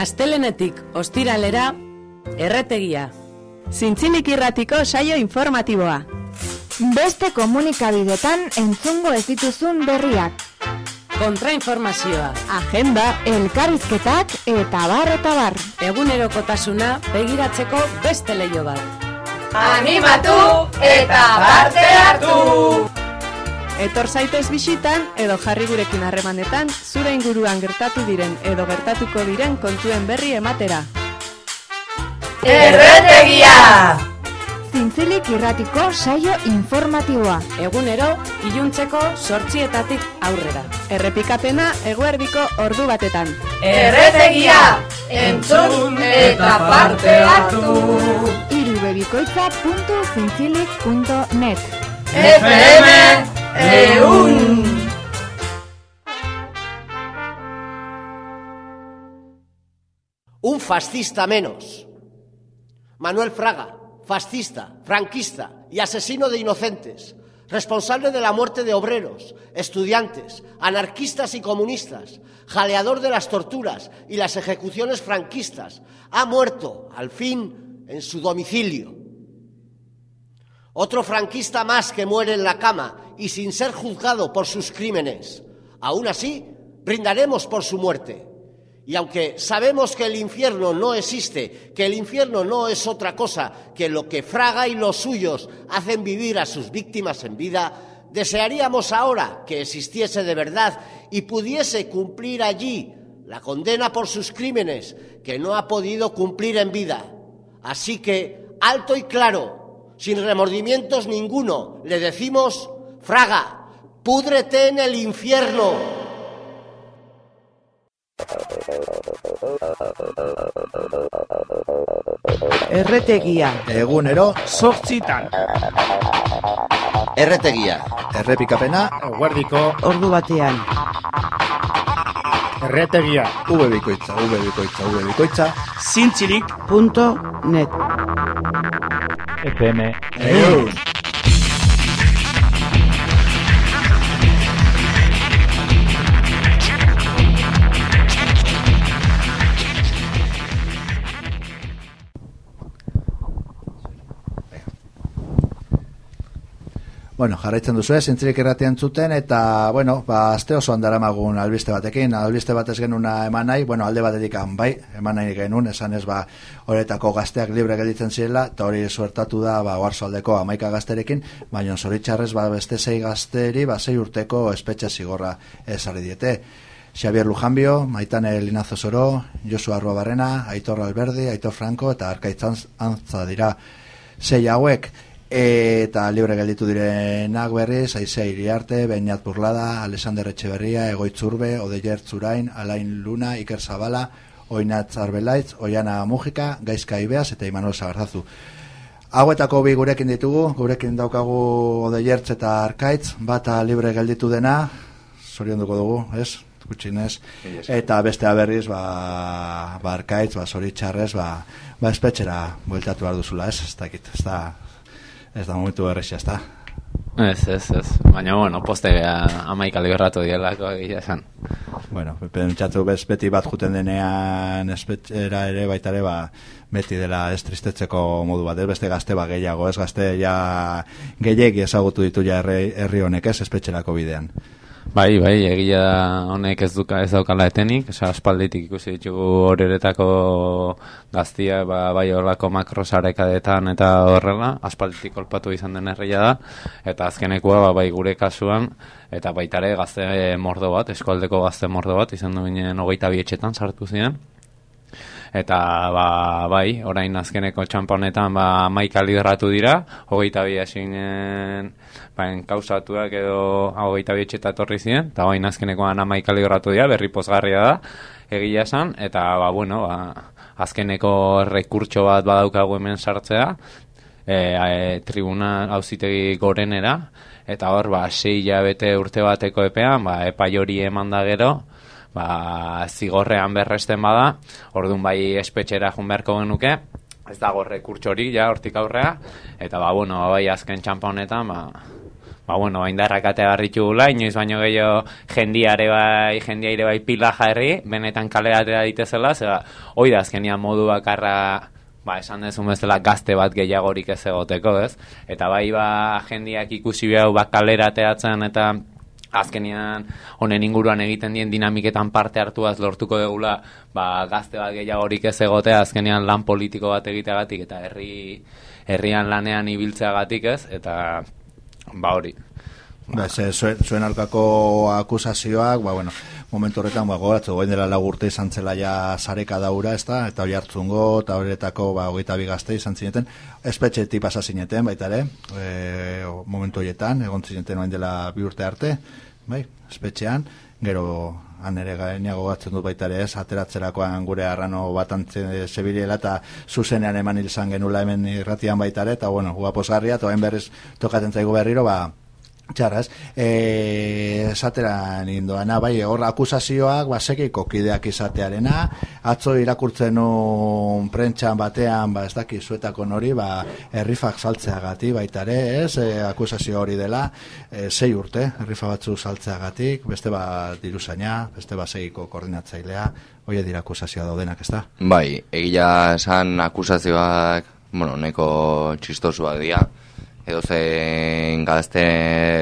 Astelenetik ostiralera, erretegia. Zintzilik irratiko saio informatiboa. Beste komunikabidetan entzungo ez dituzun berriak. Kontrainformazioa. Agenda, Elkarrizketak eta bar eta bar. Egunerokotasuna begiratzeko beste leio bat. Animatu eta parte hartu! Etor zaitez bisitan edo jarri gurekin harremanetan zure inguruan gertatu diren edo gertatuko diren kontuen berri ematera. Erretegia! Zintzilik irratiko saio informatiboa. Egunero, iluntzeko sortzietatik aurrera. Errepikapena eguerdiko ordu batetan. Erretegia! Entzun eta parte hartu! irubebikoitza.zintzilik.net FM Un fascista menos. Manuel Fraga, fascista, franquista y asesino de inocentes, responsable de la muerte de obreros, estudiantes, anarquistas y comunistas, jaleador de las torturas y las ejecuciones franquistas, ha muerto, al fin, en su domicilio. Otro franquista más que muere en la cama y sin ser juzgado por sus crímenes. Aún así, brindaremos por su muerte. Y aunque sabemos que el infierno no existe, que el infierno no es otra cosa que lo que Fraga y los suyos hacen vivir a sus víctimas en vida, desearíamos ahora que existiese de verdad y pudiese cumplir allí la condena por sus crímenes que no ha podido cumplir en vida. Así que, alto y claro, sin remordimientos ninguno, le decimos, Fraga, púdrete en el infierno. Erretegia. Egunero, Zortzitan. Erretegia. errepikapena, Guardiko. Ordu batean. Erretegia. V bikoitza, V bikoitza, V bikoitza. Zintzilik. Punto net. FM. Egun. Bueno, jarraitzen duzu ez, zintzirik erratean zuten, eta, bueno, ba, azte osoan daramagun albiste batekin, albiste batez genuna eman nahi, bueno, alde batetik bai, eman nahi genuen, esan ez, ba, horretako gazteak libre gelditzen zirela, eta hori suertatu da, ba, aldeko amaika gazterekin, baina zoritxarrez, ba, beste sei gazteri, ba, sei urteko espetxe zigorra ezarri diete. Xavier Lujanbio, Maitane Linazo Zoro, Josu Arroa Barrena, Aitor Alberdi, Aitor Franco, eta Arkaitzan antza dira sei hauek, eta libre gelditu direnak berriz, Aizea Iriarte, Beñat Burlada, Alexander Etxeberria, Egoitzurbe, Odeyer Zurain, Alain Luna, Iker Zabala, Oinat Zarbelaitz, Oiana Mujika, Gaizka Ibeaz eta Imanol Zagarzazu. Hauetako bi gurekin ditugu, gurekin daukagu Odeiertz eta Arkaitz, bata libre gelditu dena, zorionduko dugu, ez? Gutxinez. Eta bestea berriz, ba, ba Arkaitz, ba, zoritxarrez, ba, ba espetxera bueltatu behar duzula, ez? Ez dakit, ez da, ez da momentu berrexia, ez da. Ez, ez, ez. Baina, bueno, poste amaika liberatu dielako egia esan. Bueno, pentsatu bez beti bat juten denean espetxera ere baita ere ba, beti dela ez tristetzeko modu bat, ez beste gazte ba gehiago, ez gazte ja gehiegi ezagutu ditu ja herri honek ez espetxerako bidean. Bai, bai, egia honek ez duka ez daukala etenik, oza, aspalditik ikusi ditugu horretako gaztia, ba, bai horrelako makrosarecadetan eta horrela, aspalditik kolpatu izan den herria da, eta azkenekoa, ba, bai gure kasuan, eta baitare gazte mordo bat, eskualdeko gazte mordo bat, izan du ginen hogeita bietxetan sartu ziren, eta ba, bai, orain azkeneko txamponetan ba, maika lideratu dira, hogeita bi esinen ba, kausatuak edo hogeita bi etxeta etorri ziren, eta orain azkenekoan amaika lideratu dira, berri pozgarria da, egia esan, eta ba, bueno, ba, azkeneko rekurtso bat badaukagu hemen sartzea, e, e, tribuna hauzitegi gorenera, eta hor, ba, sei jabete urte bateko epean, ba, epai hori eman da gero, ba, zigorrean berresten bada, orduan bai espetxera jun beharko genuke, ez dago rekurtso hori, ja, hortik aurrea, eta ba, bueno, bai azken txampa honetan, ba, ba, bueno, indarrak atea barritugula, inoiz baino gehiago jendiare bai, jendiaire bai pila jarri, benetan kaleratea ditezela, zera, hoi da azkenian modu bakarra, ba, esan dezun bezala gazte bat gehiagorik ez egoteko, ez? Eta bai, ba, jendiak ikusi behau, ba, kalerateatzen eta azkenean honen inguruan egiten dien dinamiketan parte hartuaz lortuko degula ba, gazte bat gehiagorik ez egotea azkenean lan politiko bat egiteagatik eta herri herrian lanean ibiltzeagatik ez eta ba hori. Ba, ze, zuen, zuen alkako akusazioak, ba, bueno, momentu horretan, ba, gogatzu, goin dela lagurte izan zela ja sareka daura, ez da, eta hori hartzungo, eta horretako, ba, hogeita bigazte izan zineten, espetxe pasa zineten, baita ere, e, momentu horietan, egon zineten oain dela bi urte arte, bai, espetxean, gero, han ere gaina gogatzen dut baita ere ez, ateratzerakoan gure arrano bat antze zebiliela eta zuzenean eman izan genula hemen irratian baita ere, eta bueno, guaposgarria, eta hain berriz tokaten zaigu berriro, ba, Txarraz, e, esatera nindoana, bai, hor akusazioak, basekiko kideak izatearena, atzo irakurtzen un prentxan batean, ba, ez daki zuetako nori, ba, errifak saltzeagati, baita ere, ez, e, akusazio hori dela, e, sei urte, errifa batzu saltzeagatik, beste ba diruzaina, beste ba segiko koordinatzailea, hoi dira akusazioa daudenak, ez da? Bai, egia esan akusazioak, bueno, neko txistosuak dira, edo zein gazte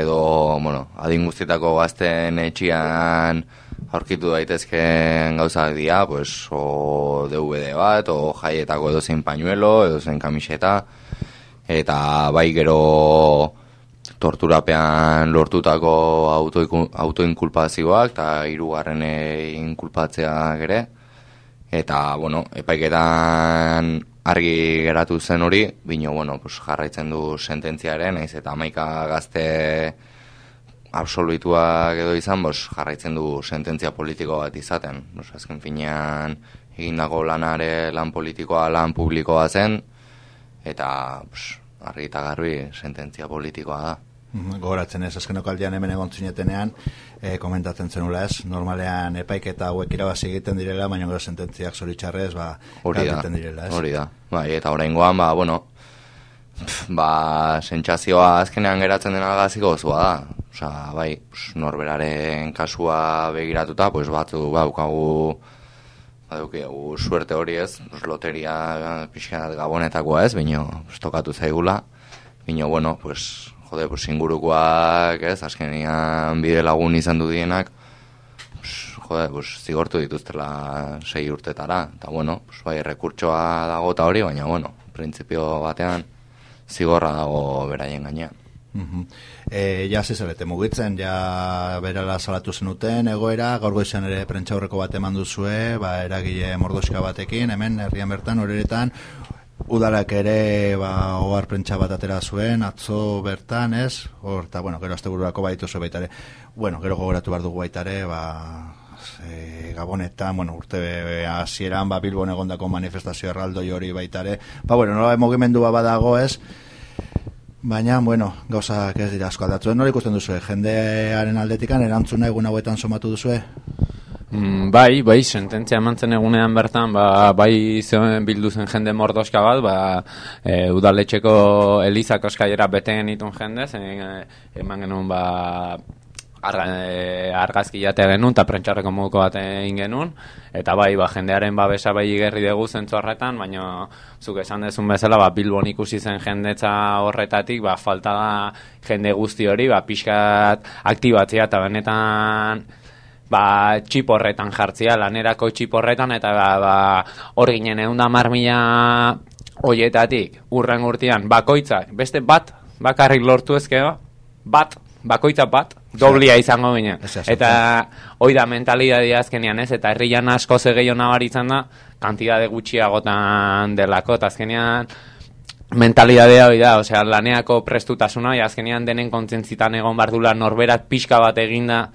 edo, bueno, adin guztietako gazten etxian aurkitu daitezken gauzak dira, pues, o DVD bat, o jaietako edo zein pañuelo, edo zein kamiseta, eta bai gero torturapean lortutako autoinkulpazioak, eta hirugarren inkulpatzeak ere, eta, bueno, epaiketan argi geratu zen hori, bino, bueno, pues, jarraitzen du sententziaren, naiz eta amaika gazte absoluituak edo izan, bos, jarraitzen du sententzia politiko bat izaten. Bos, azken finean, egindako lanare lan politikoa, lan publikoa zen, eta bos, argi eta garbi sententzia politikoa da. Gogoratzen ez, azkenoko aldean hemen egon zinetenean, e, komentatzen zenula ez, normalean epaiketa hauek irabazi egiten direla, baina gero sententziak zoritxarrez, ba, hori da, direla ez. Hori da, bai, eta orain ba, bueno, ba, sentsazioa azkenean geratzen dena gaziko zua da. Osa, bai, norberaren kasua begiratuta, pues, batzu, ba, ukagu, ba, suerte hori ez, pues, loteria pixkanat gabonetakoa ez, bino, pues, tokatu zaigula, bino, bueno, pues, jode, pues, ingurukoak, ez, azkenian bide lagun izan du dienak, pues, jode, pues, zigortu dituztela sei urtetara, eta bueno, pues, bai, rekurtsoa dago eta hori, baina, bueno, printzipio batean, zigorra dago beraien gainean. E, ja zizalete mugitzen, ja berala salatu zenuten egoera, gaur goizan ere prentxaurreko bat eman duzue, ba, eragile mordoska batekin, hemen herrian bertan, horretan, Udalak ere ba, ohar prentsa bat atera zuen, atzo bertan, ez? Hor, eta, bueno, gero azte bururako baitu zuen baitare. Bueno, gero gogoratu behar dugu baitare, ba, e, gabonetan, bueno, urte hasieran ba, Bilbon egondako manifestazio erraldo hori baitare. Ba, bueno, nola mugimendua badago, ez? Baina, bueno, gauzak ez dira asko aldatzen. Nola ikusten duzu, jendearen aldetikan, erantzuna egun hauetan somatu duzu, Mm, bai, bai, sententzia emantzen egunean bertan, ba, bai zeuen bildu zen jende mordoska bat, ba, e, udaletxeko elizak oskaiera beten itun jende, zen e, eman genuen, ba, arga, e, argazki jatea genuen, eta prentxarreko moduko bat egin genuen, eta bai, ba, jendearen babesa bai igerri dugu zentzu horretan, baina zuk esan dezun bezala, ba, bilbon ikusi zen jendetza horretatik, ba, falta da jende guzti hori, ba, pixkat aktibatzea, eta benetan ba, txiporretan jartzia, lanerako txiporretan, eta ba, ba, hor ginen egun da marmila oietatik, urren urtean, bakoitzak, beste bat, bakarrik lortu ezkeo, bat, bakoitza bat, doblia izango ginen. Eta hoi da mentalidadia azkenean ez, eta herrian asko zegeio nabaritzen da, kantidade gutxiagotan delako, eta azkenean mentalidadea hori da, osea, laneako prestutasuna, azkenean denen kontzentzitan egon bardula norberak pixka bat eginda,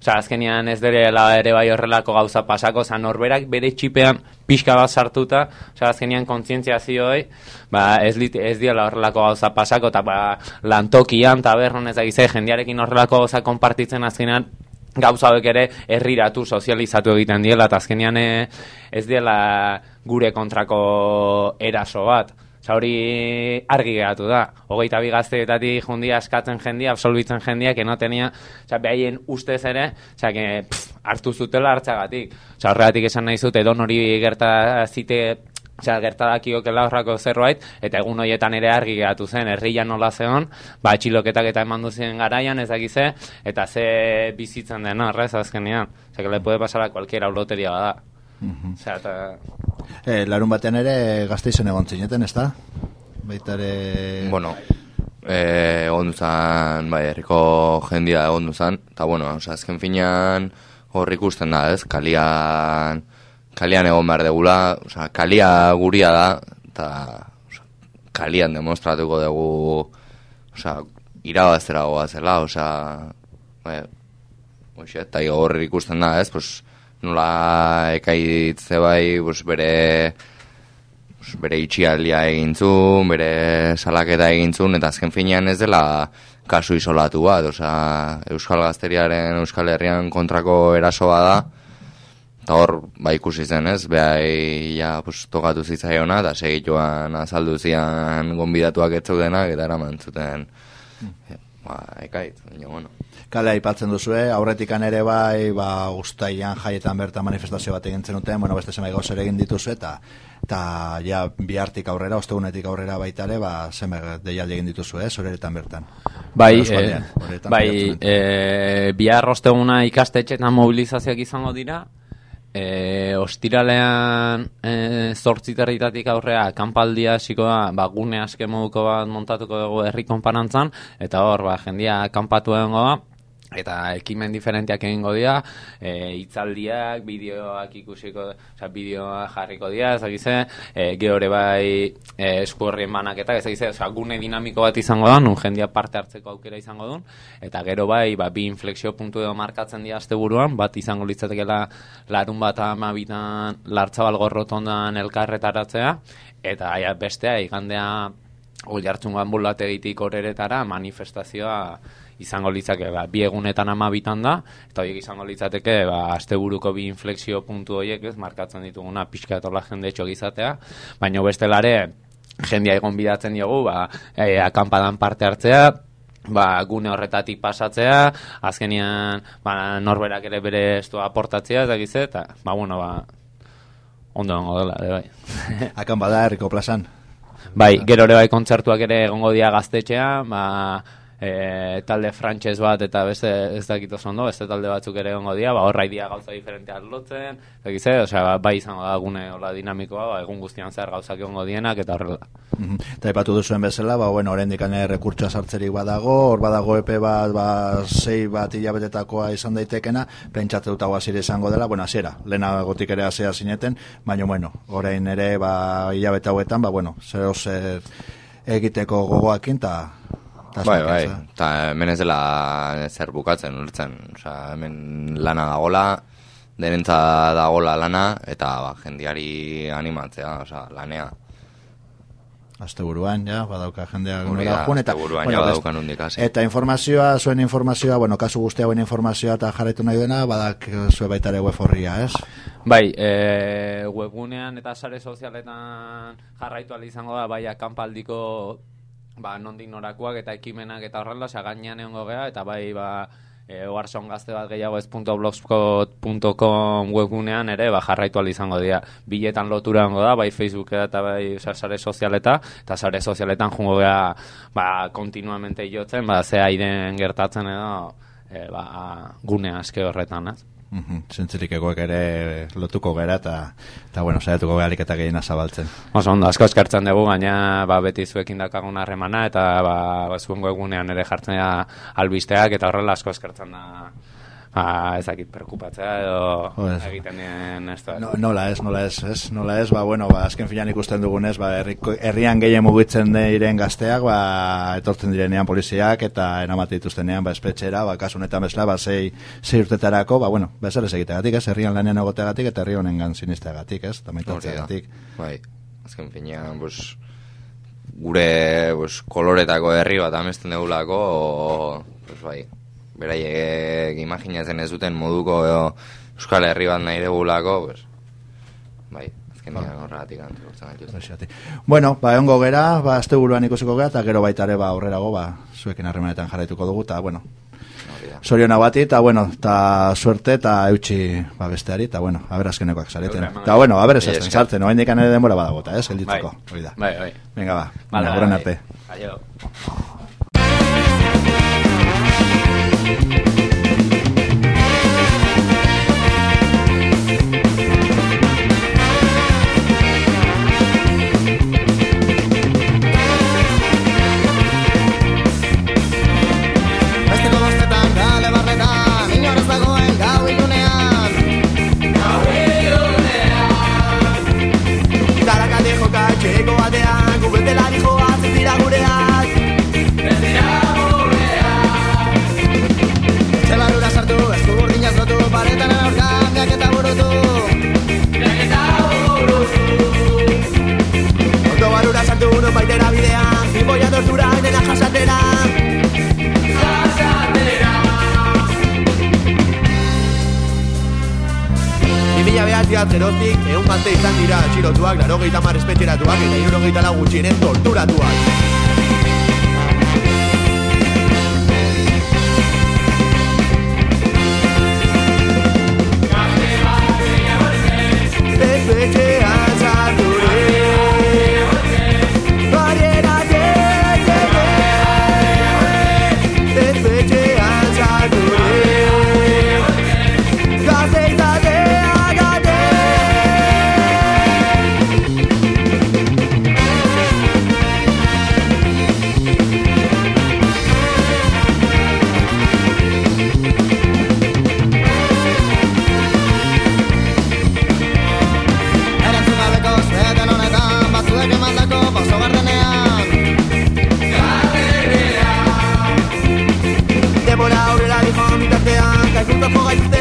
Osa, azkenian ez dela ere bai horrelako gauza pasako, oza, norberak bere txipean pixka bat sartuta, oza, azkenian kontzientzia zioi, ba, ez, lit, ez diela horrelako gauza pasako, eta ba, lantokian, tabernon ez da jendiarekin horrelako gauza konpartitzen azkenean, gauza hauek ere herriratu, sozializatu egiten diela, eta azkenian eh, ez diela gure kontrako eraso bat. Osa hori argi geratu da. Hogeita bi gazteetatik jundia askatzen jendia, absolbitzen jendia, que no tenia, osa behaien ustez ere, osa que pff, hartu zutela hartzagatik. Osa horregatik esan nahi zut, edon hori gerta zite, osa gertadakiokela horrako zerbait, eta egun horietan ere argi geratu zen, herrian nola zeon, ba atxiloketak eta eman duzien garaian, ez dakize, eta ze bizitzen den, horrez azkenean. Osa que le puede pasar a cualquiera loteria bada. Osea, eta... E, larun batean ere gazteizen egon zineten, ez da? Baita ere... Bueno, eh, egon duzan, bai, herriko jendia egon duzan, eta bueno, oza, azken finean hor ikusten da, ez, kalian, kalian egon behar degula, oza, kalia guria da, eta oza, kalian demostratuko dugu, oza, irabaztera goazela, oza, bai, oxe, eta hor ikusten da, ez, pues, nola ekaitze bai, pues, bere pues, bere itxialdia egintzun, bere salaketa egintzun, eta azken finean ez dela kasu isolatu bat, osea, Euskal Gazteriaren Euskal Herrian kontrako erasoa da, eta hor, ba ikusi zen ez, behai, ja, pues, tokatu zitzaiona, eta segituan azaldu zian gonbidatuak etzeudenak, eta eraman zuten, ba, ekait, baina, bueno. Kale aipatzen duzue, aurretikan ere bai, ba, ustaian jaietan bertan manifestazio bat egin zenuten, bueno, beste zenbait gauzer egin dituzu eta eta ja bihartik aurrera, ostegunetik aurrera baita ere, ba, zeme deialdi egin dituzu, eh, zoreretan bertan. Bai, horretan bai, eh, bihar osteguna ikastetxetan mobilizazioak izango dira, e, ostiralean e, zortziterritatik aurrea kanpaldia hasiko da, ba, gune aske moduko bat montatuko dugu herri konparantzan, eta hor, ba, jendia kanpatu egongo da, eta ekimen diferenteak egingo dira, e, hitzaldiak, bideoak ikusiko, osea, bideoak jarriko dira, ez dakize, e, geore bai e, esku horrien banaketak, ez dakize, osea, gune dinamiko bat izango da, nun jendia parte hartzeko aukera izango duen, eta gero bai, ba, bi inflexio puntu edo markatzen dira asteburuan, bat izango litzatekela larun bat amabitan lartzabal gorrotondan elkarretaratzea, eta aia, bestea, igandea, Oi hartzun ambulategitik horeretara manifestazioa izango litzake ba, bi egunetan ama bitan da, eta horiek izango litzateke ba, asteburuko bi inflexio puntu horiek ez markatzen dituguna pixka etola jende txok izatea, baina bestelare jendia egon bidatzen diogu, ba, e, akampadan parte hartzea, ba, gune horretatik pasatzea, azkenian ba, norberak ere bere estu aportatzea, ez dakize, eta, ba, bueno, ba, ondo gongo dela, ere bai. Akan bada herriko plazan. Bai, gero ere bai kontzertuak ere egongo dira gaztetxean, ba, e, talde frantses bat eta beste ez dakit oso ondo, beste talde batzuk ere egongo dira, ba, horra idia gauza diferenteak lotzen, egize, osea, ba, bai izango da gune hola dinamikoa, ba, egun guztian zer gauzak egongo dienak eta horrela. Mhm. Eta aipatu duzuen bezala, ba, bueno, oraindik ane rekurtsoa sartzerik badago, hor badago epe bat, ba, sei bat hilabetetakoa izan daitekena, pentsatu dut hau izango dela, bueno, hasiera, lehenagotik ere hasea zineten, baina, bueno, orain ere, ba, hilabete hauetan, ba, bueno, zer egiteko gogoakin, ta, ta Bai, bai, ez, eta hemen ez dela zer bukatzen, ulertzen, osea, hemen lana dagola, denentza dagola lana, eta ba, jendiari animatzea, osea, lanea. Asteburuan, ja, badauka jendea da, joan, eta, asteburuan bueno, ja badaukan nondik hasi. eta informazioa, zuen informazioa, bueno, kasu guztia hauen informazioa eta jarraitu nahi duena, badak zue baita ere web horria, ez? Bai, e, webgunean eta sare sozialetan jarraitu izango da, bai, akampaldiko ba, nondik norakoak eta ekimenak eta horrela, osea, gainean egongo gea, eta bai, ba, e, oarson gazte bat gehiago ez .blogspot.com webgunean ere, ba, jarraitu izango dira. Biletan lotura egongo da, bai Facebook eta bai osea, sare sozialeta, eta sare sozialetan jungo gea, ba, kontinuamente jotzen, ba, ze gertatzen edo, e, ba, gune aske horretan, ez? Mhm, Zentzirik egoek ere lotuko gera eta, eta bueno, saiatuko geharik eta gehiena zabaltzen. Oso ondo, asko eskertzen dugu, gaina ba, beti zuekin dakagun harremana, eta ba, ba, zuen egunean ere jartzen albisteak, eta horrela asko eskertzen da ba, ezakit perkupatzea edo ez. egiten dien ez da. No, nola ez, nola ez, ez, nola ez, ba, bueno, ba, azken filan ikusten dugunez, ba, herriko, herrian gehien mugitzen diren gazteak, ba, etortzen direnean poliziak, eta enamate dituztenean, ba, espetxera, ba, kasu honetan bezala, ba, sei, sei urtetarako, ba, bueno, bezer ez egitegatik, ez, herrian lanean egoteagatik, eta herri honengan sinisteagatik, ez, maitatzeagatik. Bai, azken finean, pues, gure pues, koloretako herri bat amesten degulako, o, pues, bai, beraiek imaginatzen ez duten moduko edo, Euskal Herri bat nahi degulako, pues, bai, azkenean horregatik antzurtzen gaituzte. Horrexegatik. Bueno, ba, egongo gera, ba, azte buruan ikusiko gera, eta gero baita ere, ba, aurrerago, ba, zuekin harremanetan jarraituko dugu, eta, bueno, Soriona bati, eta, bueno, eta suerte, eta eutxi, ba, besteari, eta, bueno, aberazkenekoak zareten. Eta, bueno, aberaz Mila ezten esker. sartzen, oain dikan ere denbora badagota, ez, gelditzeko, Bai. hori da. Bai, bai. Venga, ba, Vale, venga, horren bai. arte. Aio. Behatziat geroztik, egun gazte izan dira atxilotuak, laro gehieta mar espetxeratuak, eta iruro gehieta lau gutxienen torturatuak. Demora aurrera dijo bitartean, kalkultoko gaituztela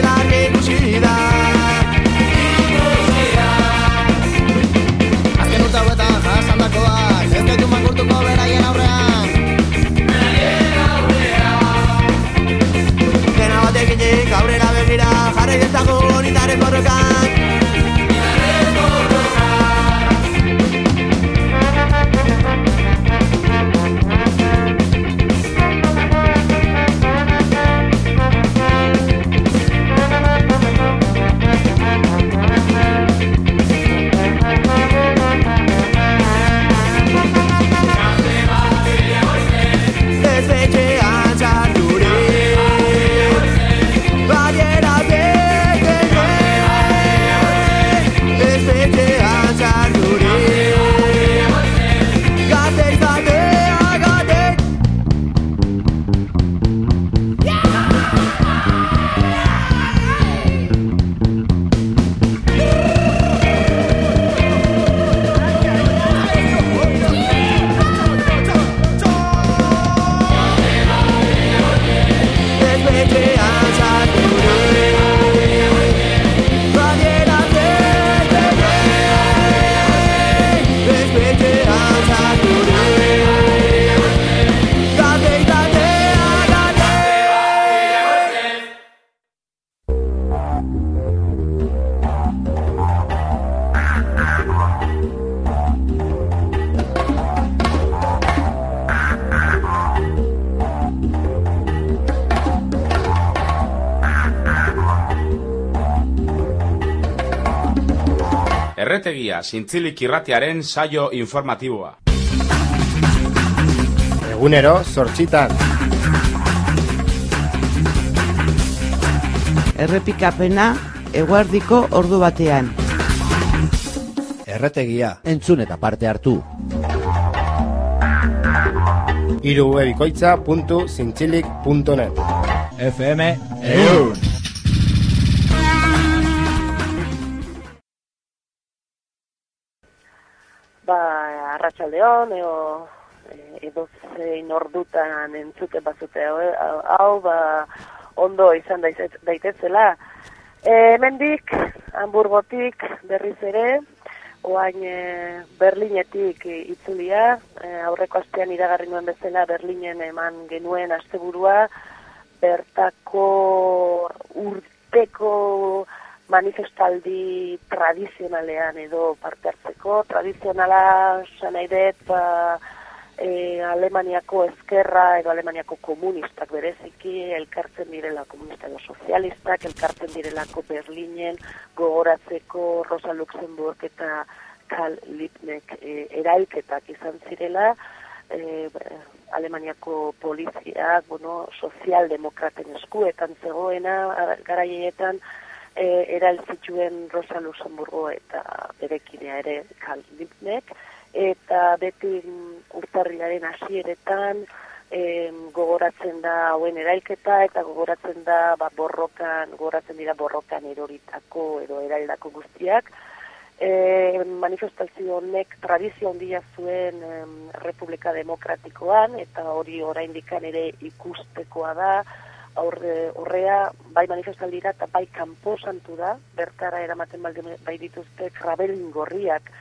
Zintzilik irratiaren saio informatiboa. Egunero, sortxitan. Errepikapena eguardiko ordu batean. Erretegia. Entzun eta parte hartu. irubebikoitza.zintzilik.net FM EUN arratsaldeon eo edo zein ordutan entzute bazute hau, hau ba, ondo izan daitez- daitezela. E, hemendik Hamburgotik berriz ere, oain e, Berlinetik itzulia, e, aurreko astean iragarri nuen bezala Berlinen eman genuen asteburua, bertako urteko manifestaldi tradizionalean edo parte hartzeko. Tradizionala dut, ba, e, Alemaniako ezkerra edo Alemaniako komunistak bereziki elkartzen direla komunista edo sozialistak, elkartzen direlako Berlinen gogoratzeko Rosa Luxemburg eta Karl Liebknecht e, erailketak izan zirela, e, Alemaniako poliziak, bueno, sozialdemokraten eskuetan zegoena, garaietan, e, erail zituen Rosa Luxemburgo eta berekidea ere Karl eta beti urtarriaren hasieretan em, gogoratzen da hauen erailketa eta gogoratzen da ba, borrokan, gogoratzen dira borrokan eroritako edo eraildako guztiak. E, manifestazio honek tradizio handia zuen em, Republika Demokratikoan eta hori oraindikan ere ikustekoa da aurre, horrea bai manifestaldira eta bai kanpo santu da bertara eramaten bai dituzte krabelin gorriak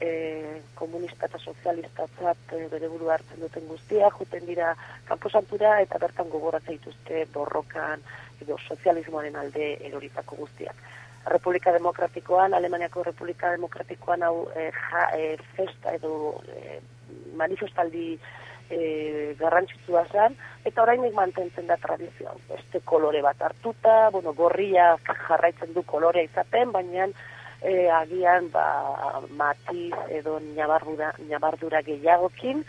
e, komunista eta sozialistatzat e, bere buru hartzen duten guztia, juten dira kanposantura eta bertan gogoratza dituzte borrokan edo sozialismoaren alde eroritako guztiak. Republika Demokratikoan, Alemaniako Republika Demokratikoan hau e, ja, e, festa edo e, manifestaldi e, garrantzitsua zen, eta orainik mantentzen da tradizioa. Beste kolore bat hartuta, bueno, gorriak jarraitzen du kolorea izaten, baina e, agian ba, matiz edo nabardura, nabardura gehiagokin.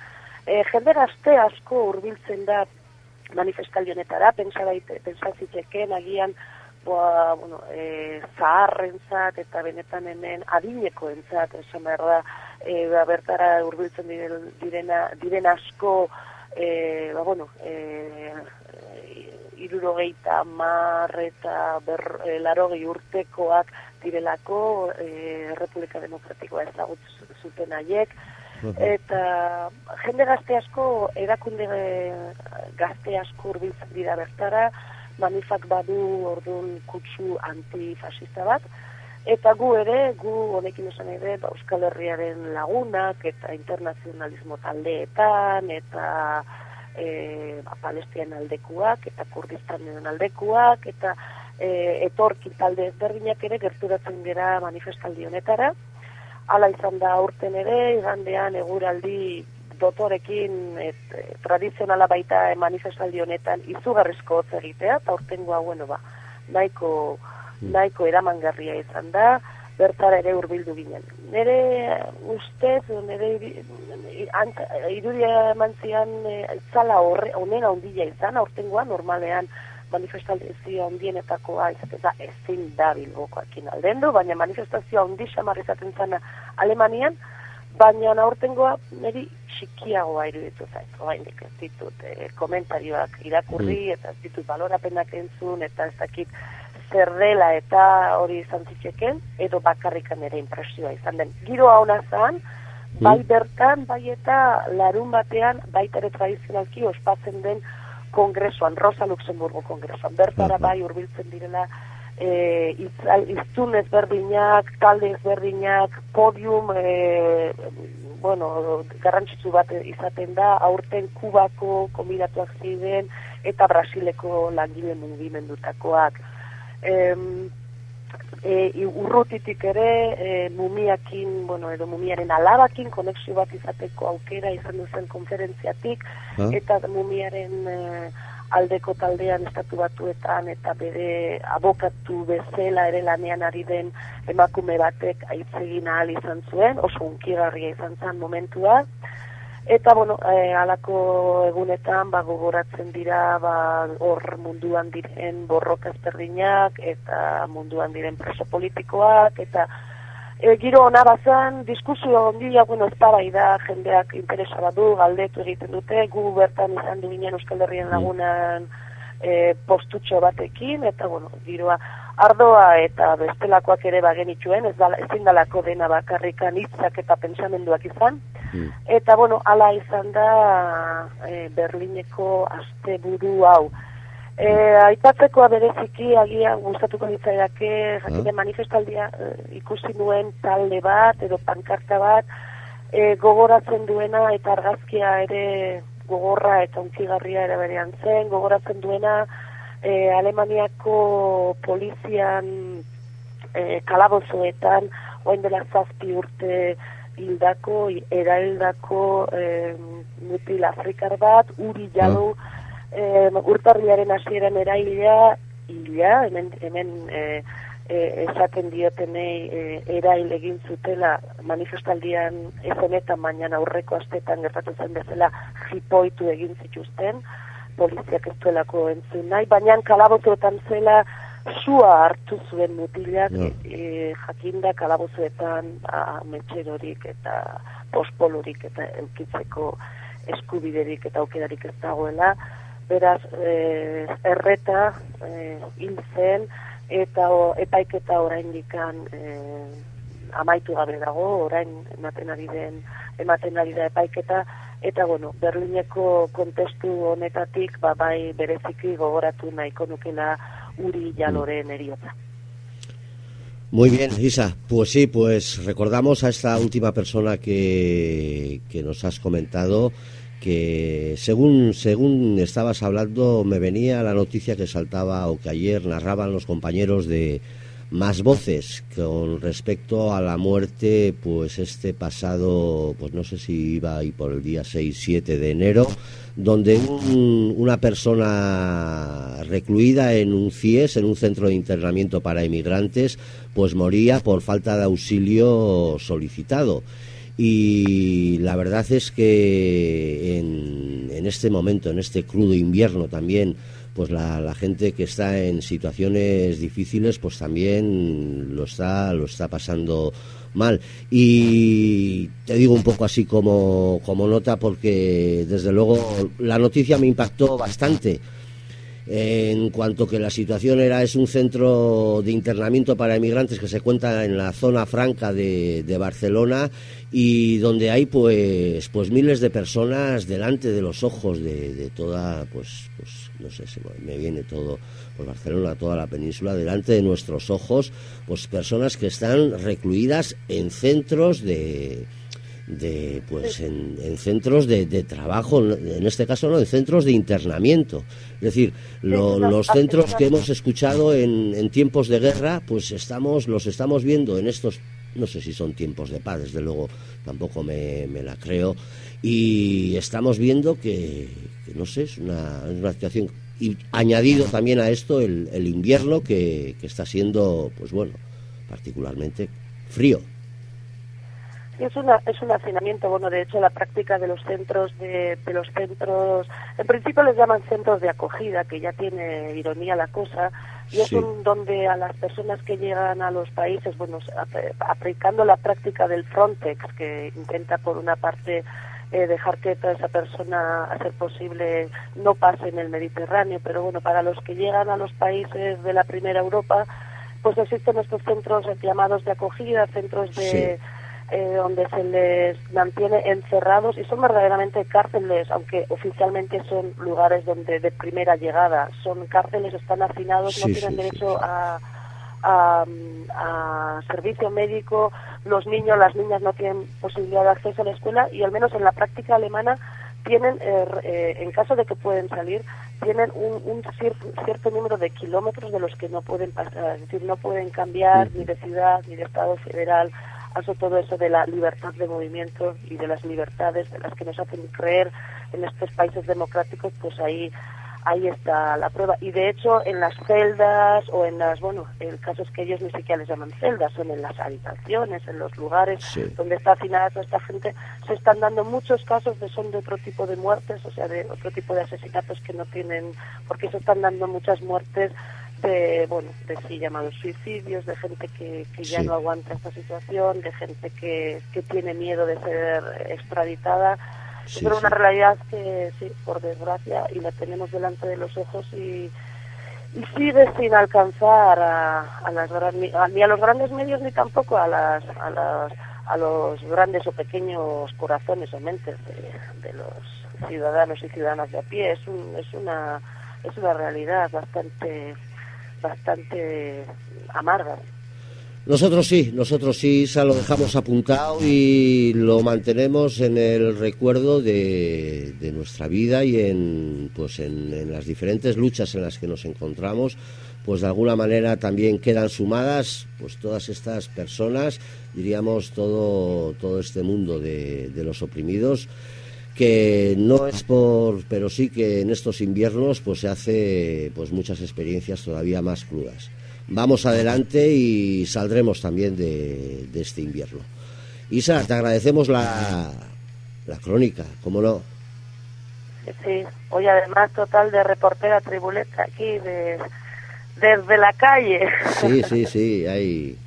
E, jende aste asko hurbiltzen da manifestalionetara, pensazitzeken agian ba, bueno, e, zaharrentzat eta benetan hemen adineko entzat, esan behar da, e, ba, bertara hurbiltzen diren, direna, diren asko, e, ba, bueno, e, irurogeita mar eta ber, e, larogei urtekoak direlako e, Republika Demokratikoa ezagut zuten haiek, eta jende gazte asko, erakunde gazte asko urbiltzen dira bertara, manifak badu orduan kutsu antifasista bat, eta gu ere, gu honekin esan ere, ba, Euskal Herriaren lagunak, eta internazionalismo taldeetan, eta e, ba, palestian aldekuak, eta kurdistanen aldekuak, eta e, etorki talde ezberdinak ere gerturatzen gera manifestaldi honetara. Hala izan da aurten ere, igandean eguraldi dotorekin et, tradizionala baita manifestaldi honetan izugarrizko hotz egitea, eta aurten bueno, ba, nahiko, mm. nahiko eramangarria izan da, bertara ere hurbildu ginen. Nere ustez, nere irudia eman zian, e, zala horre, onena ondila izan, aurtengoa normalean, manifestazio handienetakoa izaten da ezin da bilbokoakin aldendu, baina manifestazio handi xamar izaten zana Alemanian, baina aurtengoa niri xikiagoa iruditu zait, oa ez ditut e, komentarioak irakurri, mm. eta ez ditut balorapenak entzun, eta ez dakit zer dela eta hori izan zitzeken, edo bakarrikan ere impresioa izan den. Giroa hona zan, mm. bai bertan, bai eta larun batean, baita ere tradizionalki ospatzen den kongresuan, Rosa Luxemburgo kongresuan, bertara bai urbiltzen direla e, iztun ezberdinak, talde ezberdinak, podium, e, bueno, garrantzitsu bat izaten da, aurten Kubako kombinatuak ziren, eta Brasileko langile mugimendutakoak. E, e, urrutitik ere e, mumiakin, bueno, edo mumiaren alabakin konexio bat izateko aukera izan duzen konferentziatik, ah. eta mumiaren e, aldeko taldean estatu batuetan eta bere abokatu bezala ere lanean ari den emakume batek aitzegin ahal izan zuen, oso unkigarria izan zen momentua, Eta, bueno, e, alako egunetan, ba, gogoratzen dira, ba, hor munduan diren borroka ezberdinak, eta munduan diren preso politikoak, eta e, giro hona bazan, diskusio ondia, bueno, ez da, jendeak interesa badu, galdetu egiten dute, gu bertan izan du ginen Euskal Herrian mm. lagunan e, postutxo batekin, eta, bueno, giroa, ardoa eta bestelakoak ere bagenituen, ez dala, ezin dalako dena bakarrikan hitzak eta pensamenduak izan. Hmm. Eta, bueno, ala izan da e, Berlineko aste buru hau. E, aipatzekoa bereziki agian gustatuko ditzaiake jakine hmm. manifestaldia e, ikusi nuen talde bat edo pankarta bat e, gogoratzen duena eta argazkia ere gogorra eta untzigarria ere berean zen, gogoratzen duena e, Alemaniako polizian e, kalabozoetan, oain dela zazpi urte hildako, eraildako e, mutil afrikar bat, uri jalo, e, urtarriaren hasieran eraila, hila, hemen, hemen e, e, esaten diotenei e, erail egin zutela manifestaldian ezenetan baina aurreko astetan gertatu zen bezala jipoitu egin zituzten, poliziak ez duelako entzun nahi, baina kalabotuetan zela sua hartu zuen mutilak No. e, jakinda kalabozuetan metxerorik eta pospolurik eta eukitzeko eskubiderik eta aukerarik ez dagoela. Beraz, e, erreta e, hil zen eta o, epaiketa oraindikan e, amaitu gabe dago, orain ematen ari den ematen ari da epaiketa eta bueno, Berlineko kontestu honetatik ba bai bereziki gogoratu nahiko nukela Uri Jaloren eriotza. Muy bien, Isa. Pues sí, pues recordamos a esta última persona que, que nos has comentado que según según estabas hablando me venía la noticia que saltaba o que ayer narraban los compañeros de más voces con respecto a la muerte pues este pasado pues no sé si iba ahí por el día 6 7 de enero donde un- una persona recluida en un CIES, en un centro de internamiento para inmigrantes, pues moría por falta de auxilio solicitado. Y la verdad es que en, en este momento, en este crudo invierno también, pues la, gente que está en situaciones difíciles, pues también lo está, lo está pasando mal. Y te digo un poco así como, como nota, porque desde luego la noticia me impactó bastante en cuanto que la situación era es un centro de internamiento para inmigrantes que se cuenta en la zona franca de Barcelona y donde hay pues pues miles de personas delante de los ojos de, de toda pues pues no sé se me- viene todo por Barcelona toda la península delante de nuestros ojos pues personas que están recluidas en centros de de pues en, en centros de, de trabajo en este caso no en centros de internamiento. Es decir lo- los centros que hemos escuchado en, en tiempos de guerra pues estamos los estamos viendo en estos no sé si son tiempos de paz desde luego tampoco me, me la creo. Y estamos viendo que, no sé es una, es una situación. Y añadido también a esto el, el invierno que, que está siendo pues bueno particularmente frío. Es, una, es un hacinamiento, bueno, de hecho la práctica de los centros, de, de los centros, en principio les llaman centros de acogida, que ya tiene ironía la cosa, y es Sí. un donde a las personas que llegan a los países, bueno, ap- aplicando la práctica del Frontex, que intenta por una parte eh, dejar que toda esa persona, a ser posible, no pase en el Mediterráneo, pero bueno, para los que llegan a los países de la primera Europa, pues existen estos centros llamados de acogida, centros de eh, donde se les mantiene encerrados y son verdaderamente cárceles, aunque oficialmente son lugares donde de primera llegada, son cárceles, están hacinados, no tienen sí, sí, derecho a, a, a servicio médico, los niños, las niñas no tienen posibilidad de acceso a la escuela y al menos en la práctica alemana tienen, eh, eh, en caso de que pueden salir, tienen un, un cier- cierto número de kilómetros de los que no pueden pasar, es decir, no pueden cambiar ni de ciudad ni de estado federal, hace todo eso de la libertad de movimiento y de las libertades de las que nos hacen creer en estos países democráticos, pues ahí ahí está la prueba. Y de hecho, en las celdas o en las, bueno, el caso es que ellos ni siquiera les llaman celdas, son en las habitaciones, en los lugares Sí. donde está afinada toda esta gente, se están dando muchos casos de son de otro tipo de muertes, o sea, de otro tipo de asesinatos que no tienen, porque se están dando muchas muertes de, bueno, de sí llamados suicidios, de gente que, que ya Sí. no aguanta esta situación, de gente que, que tiene miedo de ser extraditada. Sí, Pero una realidad que, sí, por desgracia, y la tenemos delante de los ojos y, y sigue sin alcanzar a, a las gran- ni a- ni a los grandes medios ni tampoco a las a las a los grandes o pequeños corazones o mentes de, de los ciudadanos y ciudadanas de a pie es un, es una es una realidad bastante bastante amarga. Nosotros sí, nosotros sí, Isa, lo dejamos apuntado y lo mantenemos en el recuerdo de, de nuestra vida y en, pues en, en las diferentes luchas en las que nos encontramos, pues de alguna manera también quedan sumadas pues todas estas personas, diríamos todo, todo este mundo de, de los oprimidos que no es por, pero sí que en estos inviernos pues se hace pues muchas experiencias todavía más crudas. Vamos adelante y saldremos también de, de este invierno. Isa, te agradecemos la, la crónica, ¿cómo no? Sí, hoy además total de reportera tribuleta aquí de, desde la calle. Sí, sí, sí, ahí,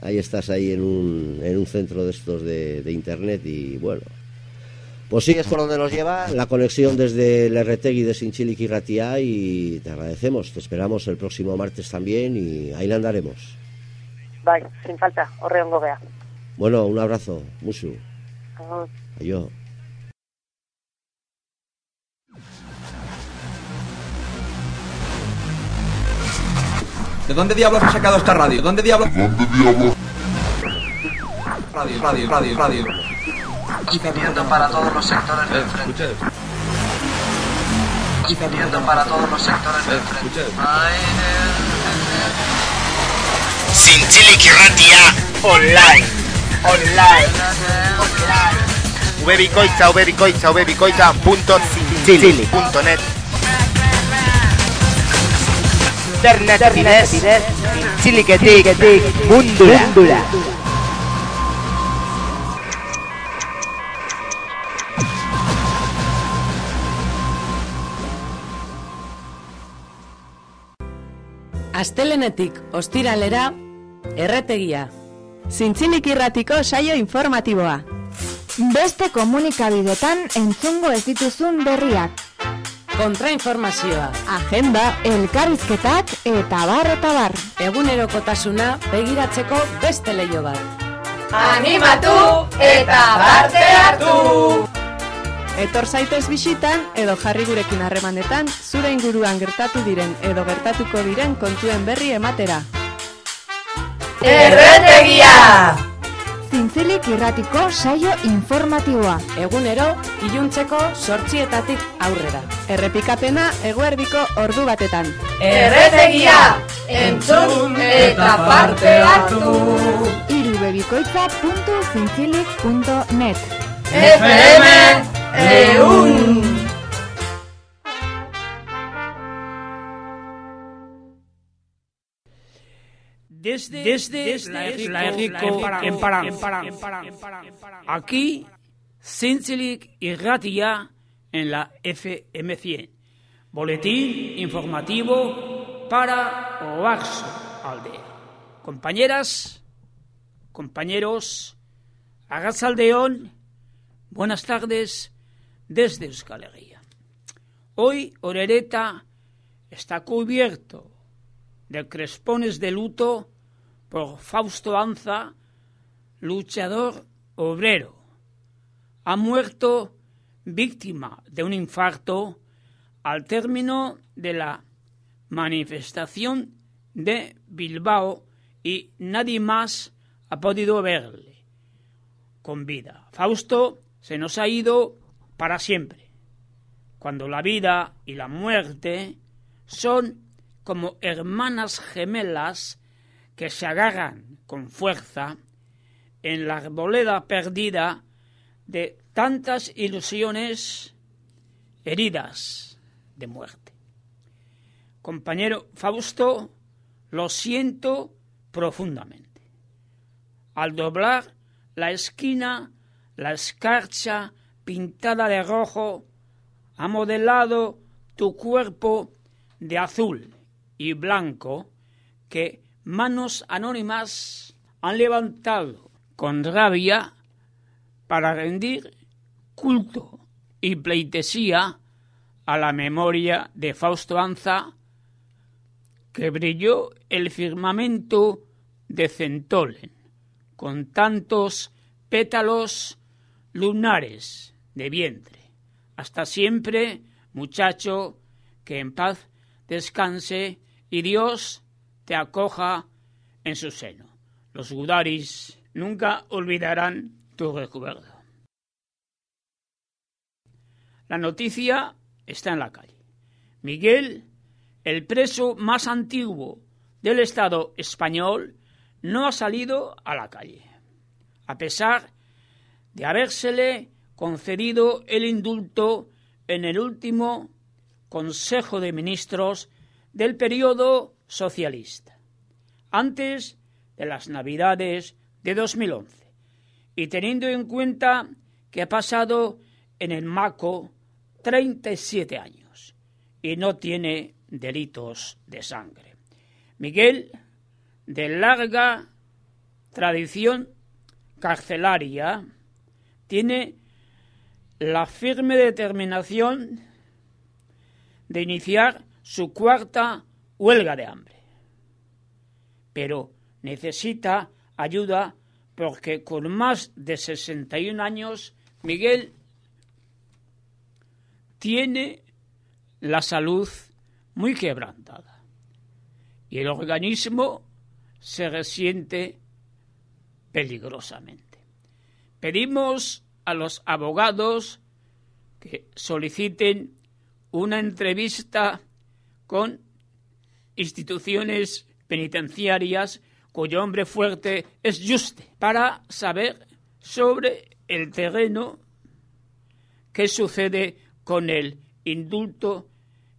ahí estás ahí en un, en un centro de estos de, de internet y bueno, pues sí, es por donde nos lleva la conexión desde el RTGI de Sinchilic y Ratia y te agradecemos, te esperamos el próximo martes también y ahí le andaremos. Bai, sin falta, horre ongo gea. Bueno, un abrazo, Musu. Agur. Adiós. ¿De dónde diablos ha sacado esta radio? ¿Dónde diablos? ¿Dónde diablos? Radio, radio, radio, radio. Y pidiendo para todos los sectores del frente. Y pidiendo para todos los sectores del frente. Ay, Zintzilik irratia online. Online. Ubebikoitza, ubebikoitza, ubebikoitza, punto punto net. Internet bidez, zintziliketik, Astelenetik ostiralera, erretegia. Zintzilik irratiko saio informatiboa. Beste komunikabidetan entzungo ez dituzun berriak. Kontrainformazioa. Agenda. Elkarrizketak eta bar eta bar. Egunerokotasuna begiratzeko beste leio bat. Animatu eta parte hartu! Etor zaitez bisitan edo jarri gurekin harremanetan zure inguruan gertatu diren edo gertatuko diren kontuen berri ematera. Erretegia! Zintzilik irratiko saio informatiboa. Egunero, iluntzeko sortzietatik aurrera. Errepikapena eguerdiko ordu batetan. Erretegia! Entzun eta parte hartu! irubebikoitza.zintzilik.net FM Eun! Desde, desde, la. Aquí, Zintzilik irratia en la FM100. Boletín informativo para Oaxo Aldea. Compañeras, compañeros, Agazaldeón, buenas tardes desde Euskal Herria. Hoy Orereta está cubierto de crespones de luto por Fausto Anza, luchador obrero. Ha muerto víctima de un infarto al término de la manifestación de Bilbao y nadie más ha podido verle con vida. Fausto se nos ha ido para siempre, cuando la vida y la muerte son como hermanas gemelas que se agarran con fuerza en la arboleda perdida de tantas ilusiones heridas de muerte. Compañero Fausto, lo siento profundamente. Al doblar la esquina, la escarcha pintada de rojo ha modelado tu cuerpo de azul y blanco que manos anónimas han levantado con rabia para rendir culto y pleitesía a la memoria de Fausto Anza, que brilló el firmamento de Centolen, con tantos pétalos lunares de vientre. Hasta siempre, muchacho, que en paz descanse y Dios te acoja en su seno. Los gudaris nunca olvidarán tu recuerdo. La noticia está en la calle. Miguel, el preso más antiguo del Estado español no ha salido a la calle, a pesar de habérsele concedido el indulto en el último Consejo de Ministros del periodo socialista, antes de las Navidades de 2011, y teniendo en cuenta que ha pasado en el MACO 37 años y no tiene delitos de sangre. Miguel, de larga tradición carcelaria, tiene la firme determinación de iniciar su cuarta huelga de hambre. Pero necesita ayuda porque con más de 61 años Miguel tiene la salud muy quebrantada y el organismo se resiente peligrosamente. Pedimos a los abogados que soliciten una entrevista con instituciones penitenciarias cuyo hombre fuerte es Juste, para saber sobre el terreno qué sucede con el indulto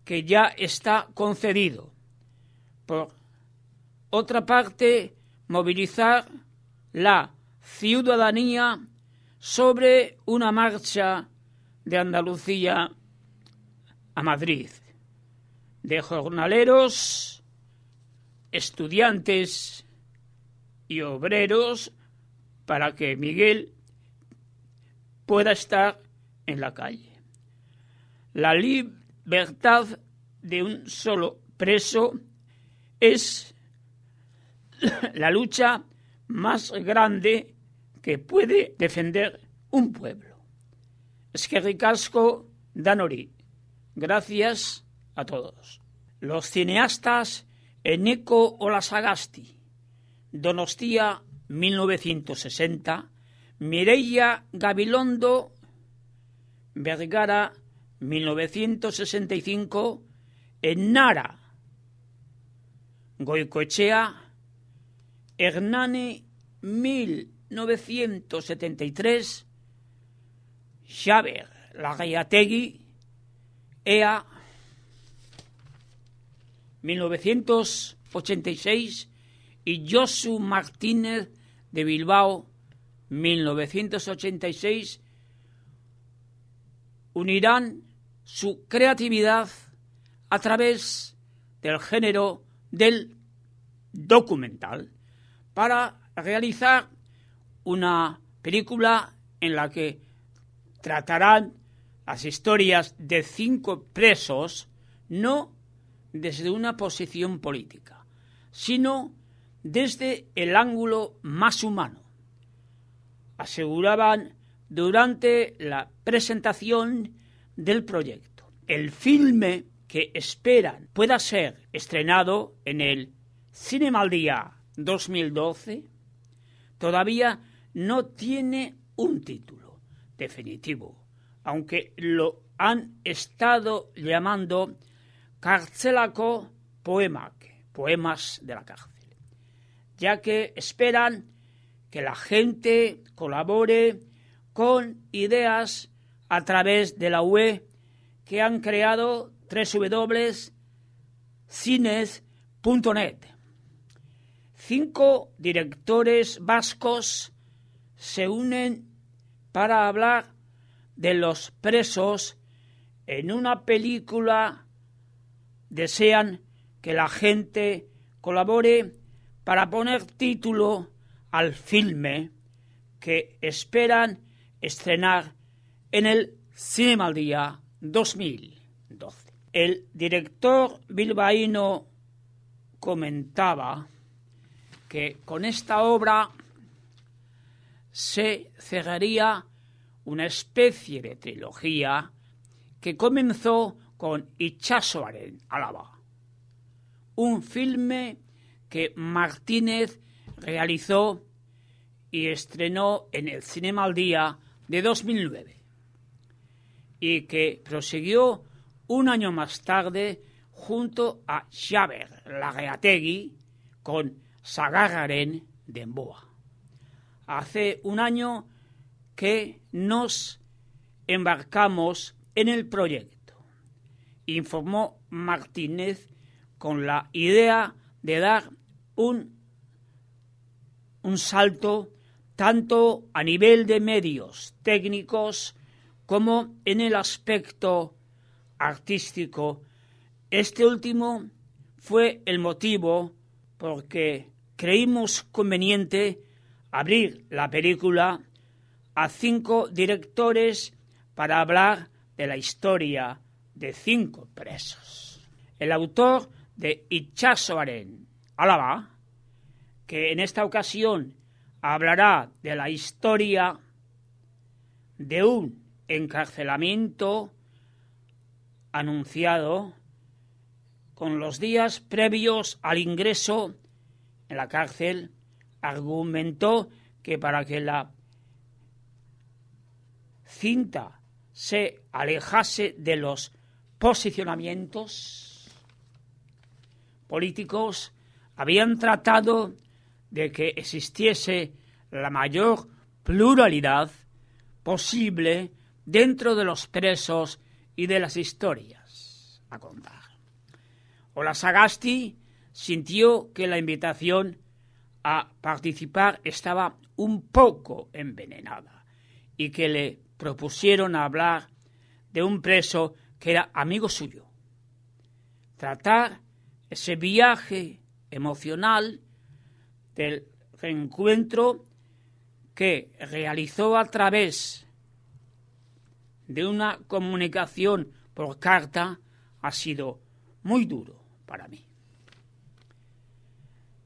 que ya está concedido. Por otra parte, movilizar la ciudadanía sobre una marcha de Andalucía a Madrid, de jornaleros, estudiantes y obreros para que Miguel pueda estar en la calle. La libertad de un solo preso es la lucha más grande que puede defender un pueblo. Es que Danori. Gracias a todos. Los cineastas Eneco Olasagasti, Donostia 1960, Mireia Gabilondo, Vergara 1965, Nara, Goicoechea, Hernani 1973, Xaver Lagaiategui, EA 1986 y Josu Martínez de Bilbao 1986 unirán su creatividad a través del género del documental para realizar una película en la que tratarán las historias de cinco presos no desde una posición política, sino desde el ángulo más humano. Aseguraban durante la presentación del proyecto. El filme que esperan pueda ser estrenado en el Cinema al Día 2012 todavía no tiene un título definitivo, aunque lo han estado llamando Kartzelako Poemak, poemas de la cárcel, ya que esperan que la gente colabore con ideas a través de la web que han creado www.cines.net. Cinco directores vascos se unen para hablar de los presos en una película. Desean que la gente colabore para poner título al filme que esperan estrenar en el Cinema Día 2012. El director bilbaíno comentaba que con esta obra se cerraría una especie de trilogía que comenzó con Itxasoaren Alaba, un filme que Martínez realizó y estrenó en el Cinema al Día de 2009 y que prosiguió un año más tarde junto a Xaver Lageategui con Sagarraren Demboa. Hace un año que nos embarcamos en el proyecto, informó Martínez con la idea de dar un, un salto tanto a nivel de medios técnicos como en el aspecto artístico. Este último fue el motivo porque creímos conveniente abrir la película a cinco directores para hablar de la historia de cinco presos. El autor de Itchasoaren Álava, que en esta ocasión hablará de la historia de un encarcelamiento anunciado con los días previos al ingreso en la cárcel, argumentó que para que la cinta se alejase de los posicionamientos políticos, habían tratado de que existiese la mayor pluralidad posible dentro de los presos y de las historias a contar. Ola Sagasti sintió que la invitación a participar estaba un poco envenenada y que le propusieron hablar de un preso que era amigo suyo. Tratar ese viaje emocional del reencuentro que realizó a través de una comunicación por carta ha sido muy duro para mí.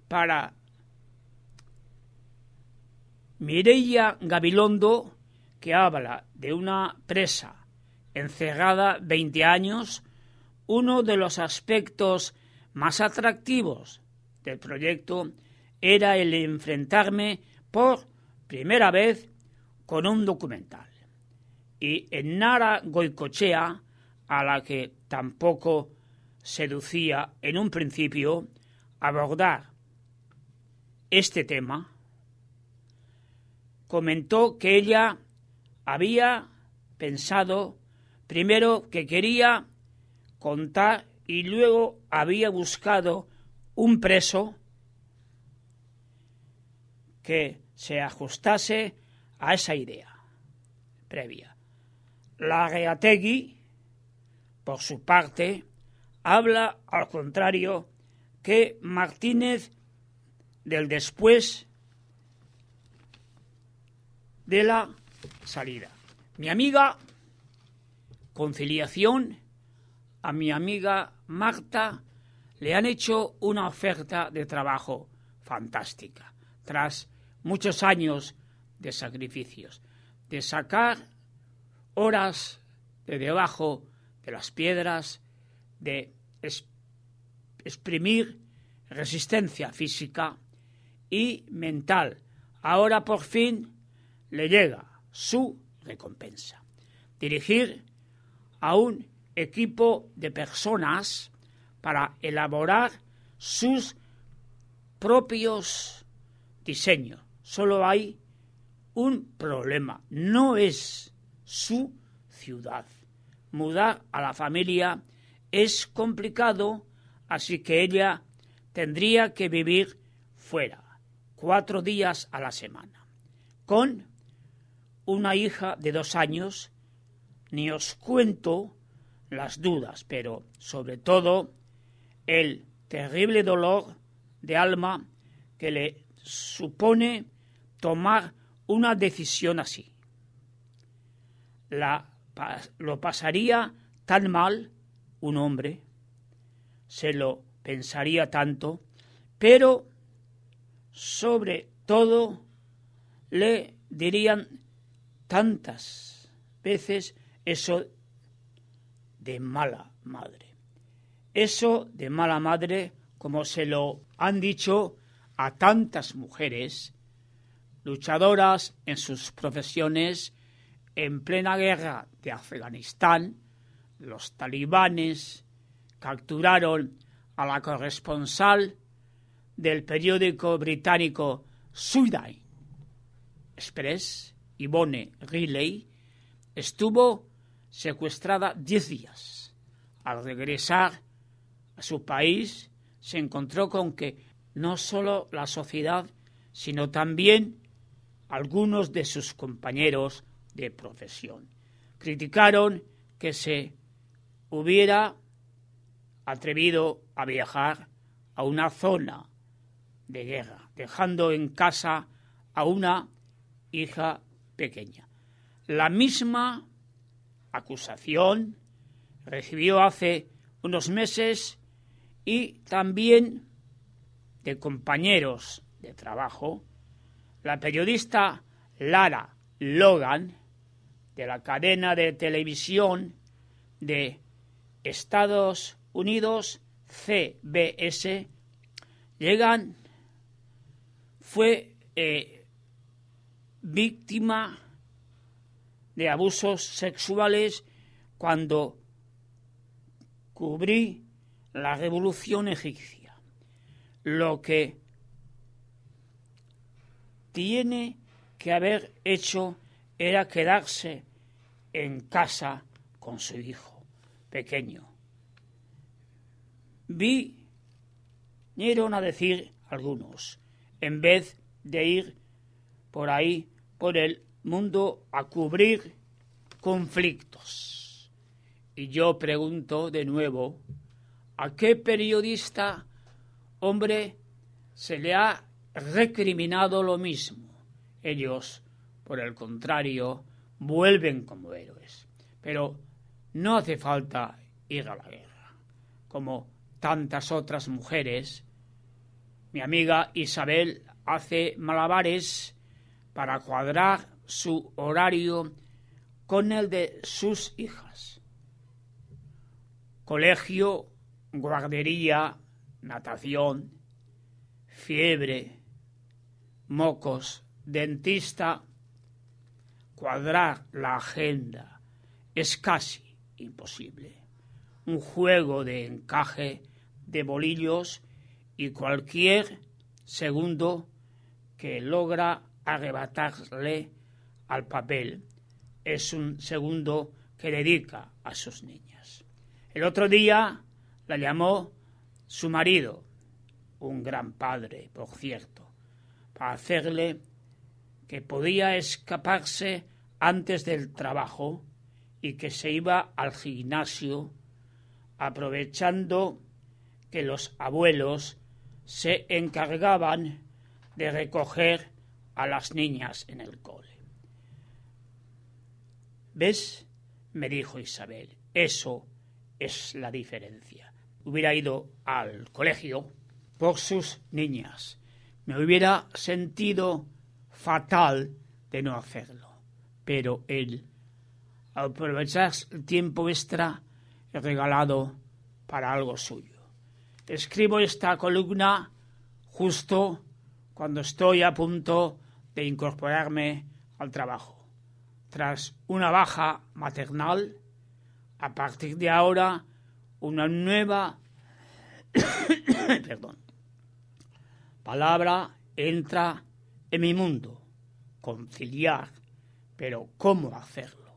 Para Mireia Gabilondo, que habla de una presa encerrada 20 años, uno de los aspectos más atractivos del proyecto era el enfrentarme por primera vez con un documental. Y en Nara Goicochea, a la que tampoco seducía en un principio abordar este tema, comentó que ella había pensado primero que quería contar y luego había buscado un preso que se ajustase a esa idea previa. La Reategui, por su parte, habla al contrario que Martínez del después de la salida. Mi amiga Conciliación, a mi amiga Marta, le han hecho una oferta de trabajo fantástica, tras muchos años de sacrificios, de sacar horas de debajo de las piedras, de exprimir resistencia física y mental. Ahora por fin le llega su recompensa. Dirigir a un equipo de personas para elaborar sus propios diseños. Solo hay un problema, no es su ciudad. Mudar a la familia es complicado, así que ella tendría que vivir fuera, cuatro días a la semana, con una hija de dos años. Ni os cuento las dudas, pero sobre todo el terrible dolor de alma que le supone tomar una decisión así. La, lo pasaría tan mal un hombre, se lo pensaría tanto, pero sobre todo le dirían tantas veces eso de mala madre. Eso de mala madre, como se lo han dicho a tantas mujeres, luchadoras en sus profesiones, en plena guerra de Afganistán, los talibanes capturaron a la corresponsal del periódico británico Sunday Express, Yvonne Riley, estuvo secuestrada 10 días. Al regresar a su país, se encontró con que no solo la sociedad, sino también algunos de sus compañeros de profesión criticaron que se hubiera atrevido a viajar a una zona de guerra, dejando en casa a una hija pequeña. La misma acusación recibió hace unos meses y también de compañeros de trabajo la periodista Lara Logan de la cadena de televisión de Estados Unidos CBS llegan fue eh, víctima de abusos sexuales cuando cubrí la revolución egipcia. Lo que tiene que haber hecho era quedarse en casa con su hijo pequeño. Vinieron a decir algunos, en vez de ir por ahí, por el mundo, a cubrir conflictos. Y yo pregunto de nuevo, ¿a qué periodista, hombre, se le ha recriminado lo mismo? Ellos, por el contrario, vuelven como héroes. Pero no hace falta ir a la guerra. Como tantas otras mujeres, mi amiga Isabel hace malabares para cuadrar su horario con el de sus hijas. Colegio, guardería, natación, fiebre, mocos, dentista, cuadrar la agenda es casi imposible. Un juego de encaje de bolillos y cualquier segundo que logra arrebatarle al papel es un segundo que dedica a sus niñas. El otro día la llamó su marido, un gran padre, por cierto, para hacerle que podía escaparse antes del trabajo y que se iba al gimnasio aprovechando que los abuelos se encargaban de recoger a las niñas en el cole. ¿Ves? me dijo Isabel, eso es la diferencia. Hubiera ido al colegio por sus niñas. Me hubiera sentido fatal de no hacerlo. Pero él, aprovechar el tiempo extra, regalado para algo suyo. Escribo esta columna justo cuando estoy a punto de incorporarme al trabajo. Tras una baja maternal, a partir de ahora, una nueva perdón, palabra entra en mi mundo, conciliar, pero ¿cómo hacerlo?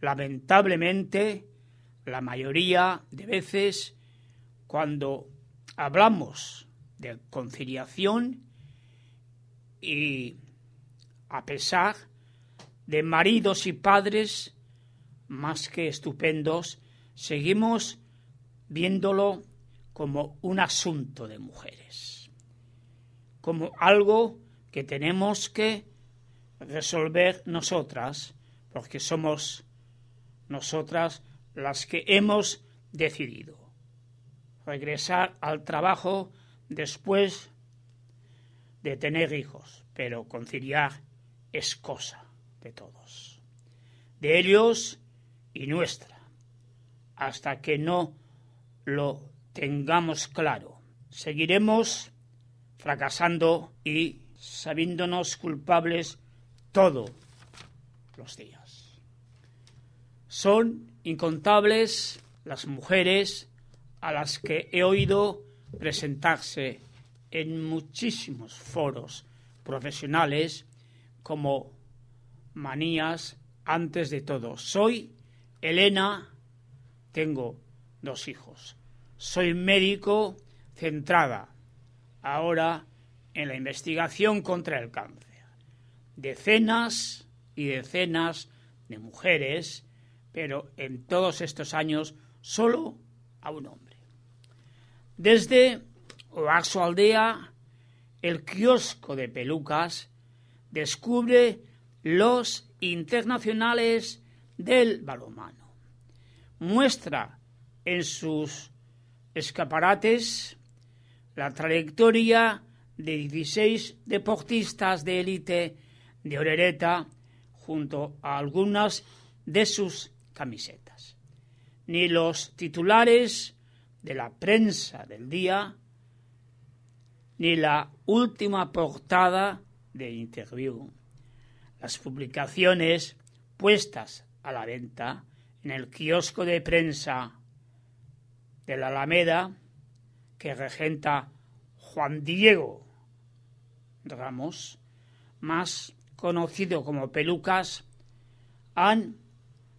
Lamentablemente, la mayoría de veces, cuando hablamos de conciliación y a pesar de maridos y padres más que estupendos, seguimos viéndolo como un asunto de mujeres, como algo que tenemos que resolver nosotras, porque somos nosotras las que hemos decidido regresar al trabajo después de tener hijos, pero conciliar es cosa de todos, de ellos y nuestra, hasta que no lo tengamos claro. Seguiremos fracasando y sabiéndonos culpables todos los días. Son incontables las mujeres a las que he oído presentarse en muchísimos foros profesionales como manías antes de todo. Soy Elena, tengo dos hijos. Soy médico centrada ahora en la investigación contra el cáncer. Decenas y decenas de mujeres, pero en todos estos años solo a un hombre. Desde Oaxo Aldea, el kiosco de pelucas descubre los internacionales del balomano. Muestra en sus escaparates la trayectoria de 16 deportistas de élite de Orereta junto a algunas de sus camisetas. Ni los titulares de la prensa del día, ni la última portada de Interview. Las publicaciones puestas a la venta en el kiosco de prensa de la Alameda que regenta Juan Diego Ramos, más conocido como Pelucas, han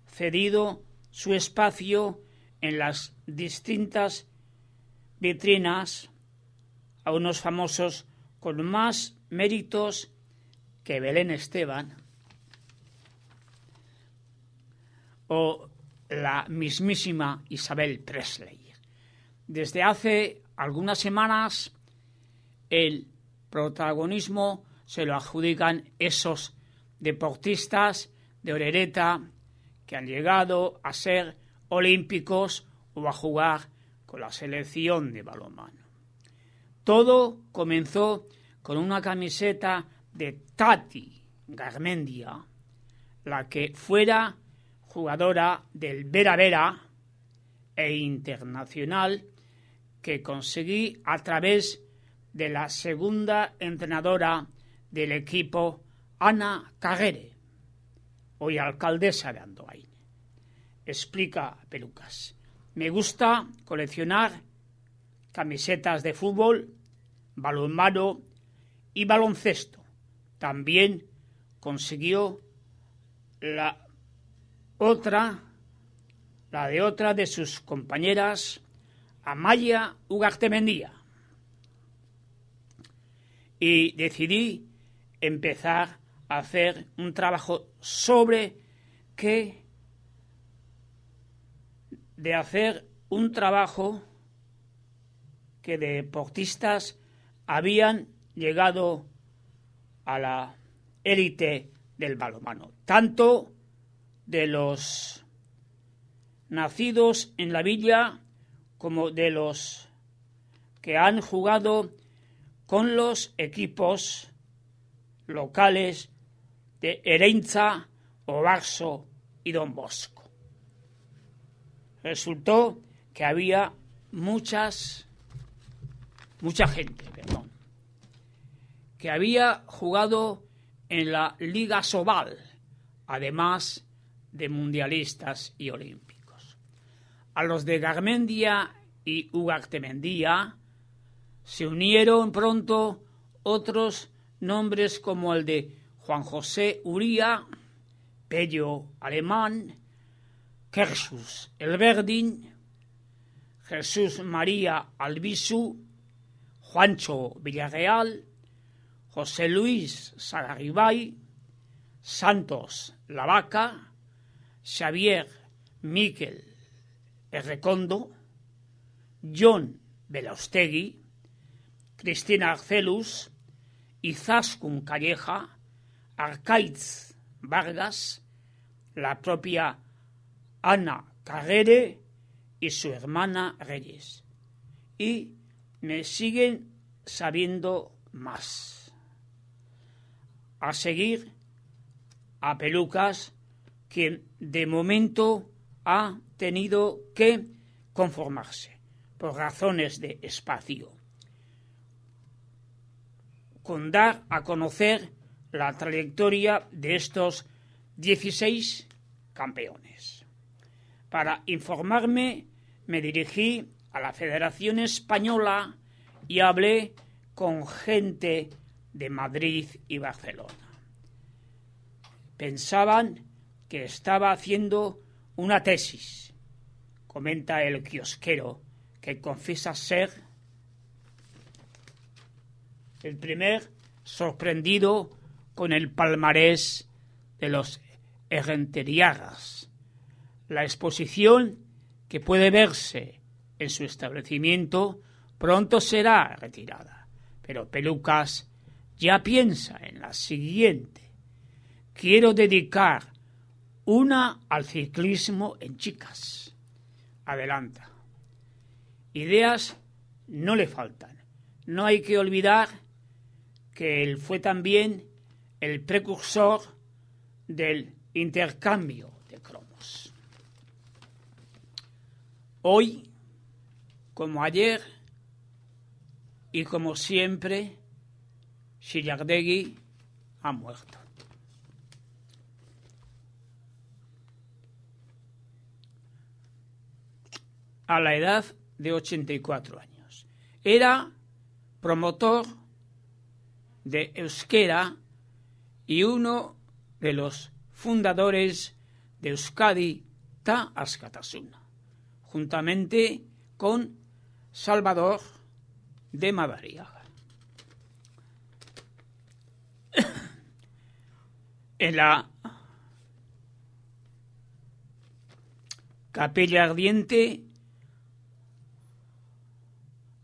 cedido su espacio en las distintas vitrinas a unos famosos con más méritos que Belén Esteban o la mismísima Isabel Presley. Desde hace algunas semanas el protagonismo se lo adjudican esos deportistas de Orereta que han llegado a ser olímpicos o a jugar con la selección de balonmano. Todo comenzó con una camiseta de Tati Garmendia, la que fuera jugadora del Vera Vera e internacional que conseguí a través de la segunda entrenadora del equipo, Ana Caguere, hoy alcaldesa de Andoain. Explica Pelucas. Me gusta coleccionar camisetas de fútbol, balonmano y baloncesto. También consiguió la otra, la de otra de sus compañeras Amaya Ugartemendía. Y decidí empezar a hacer un trabajo sobre qué de hacer un trabajo que deportistas habían llegado a la élite del balomano, tanto de los nacidos en la villa como de los que han jugado con los equipos locales de Ereinza, Ovaxo y Don Bosco. Resultó que había muchas, mucha gente, perdón, que había jugado en la Liga Sobal, además de mundialistas y olímpicos. A los de Garmendia y Ugartemendía se unieron pronto otros nombres como el de Juan José Uría, Pello Alemán, Kersus Elverdin, Jesús María Albisu, Juancho Villarreal, José Luis Sagaribay, Santos Lavaca, Xavier Miquel Recondo, John Belaustegui, Cristina Arcelus, Izaskun Calleja, Arcaiz Vargas, la propia Ana Carrere y su hermana Reyes. Y me siguen sabiendo más. A seguir a Pelucas, quien de momento ha tenido que conformarse por razones de espacio con dar a conocer la trayectoria de estos 16 campeones. Para informarme me dirigí a la Federación Española y hablé con gente de Madrid y Barcelona. Pensaban que estaba haciendo una tesis, comenta el kiosquero, que confiesa ser el primer sorprendido con el palmarés de los Errenteriagas. La exposición que puede verse en su establecimiento pronto será retirada, pero Pelucas ya piensa en la siguiente. Quiero dedicar una al ciclismo en chicas. Adelanta. Ideas no le faltan. No hay que olvidar que él fue también el precursor del intercambio de cromos. Hoy, como ayer y como siempre, Shillardegui ha muerto. A la edad de 84 años. Era promotor de Euskera y uno de los fundadores de Euskadi Ta Askatasuna, juntamente con Salvador de Madariaga. en la capilla ardiente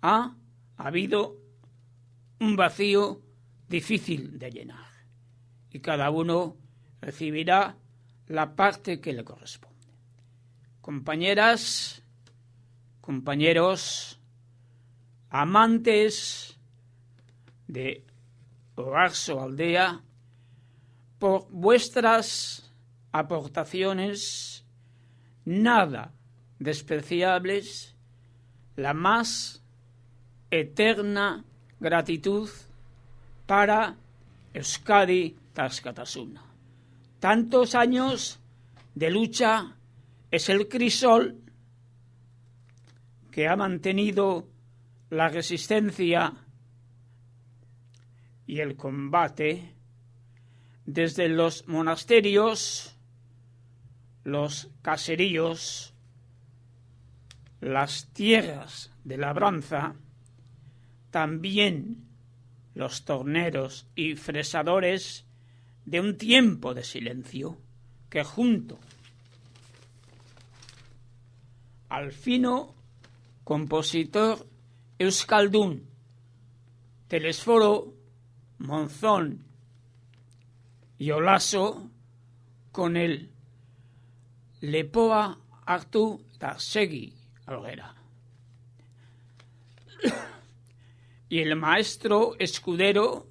ha habido un vacío difícil de llenar y cada uno recibirá la parte que le corresponde. Compañeras, compañeros, amantes de Oarso Aldea, por vuestras aportaciones nada despreciables, la más eterna gratitud para Euskadi Tascatasuna. Tantos años de lucha es el crisol que ha mantenido la resistencia y el combate desde los monasterios, los caseríos, las tierras de labranza, también los torneros y fresadores de un tiempo de silencio que junto al fino compositor Euskaldun, Telesforo, Monzón y Olaso con el Lepoa hartu da segi algera. y el maestro escudero,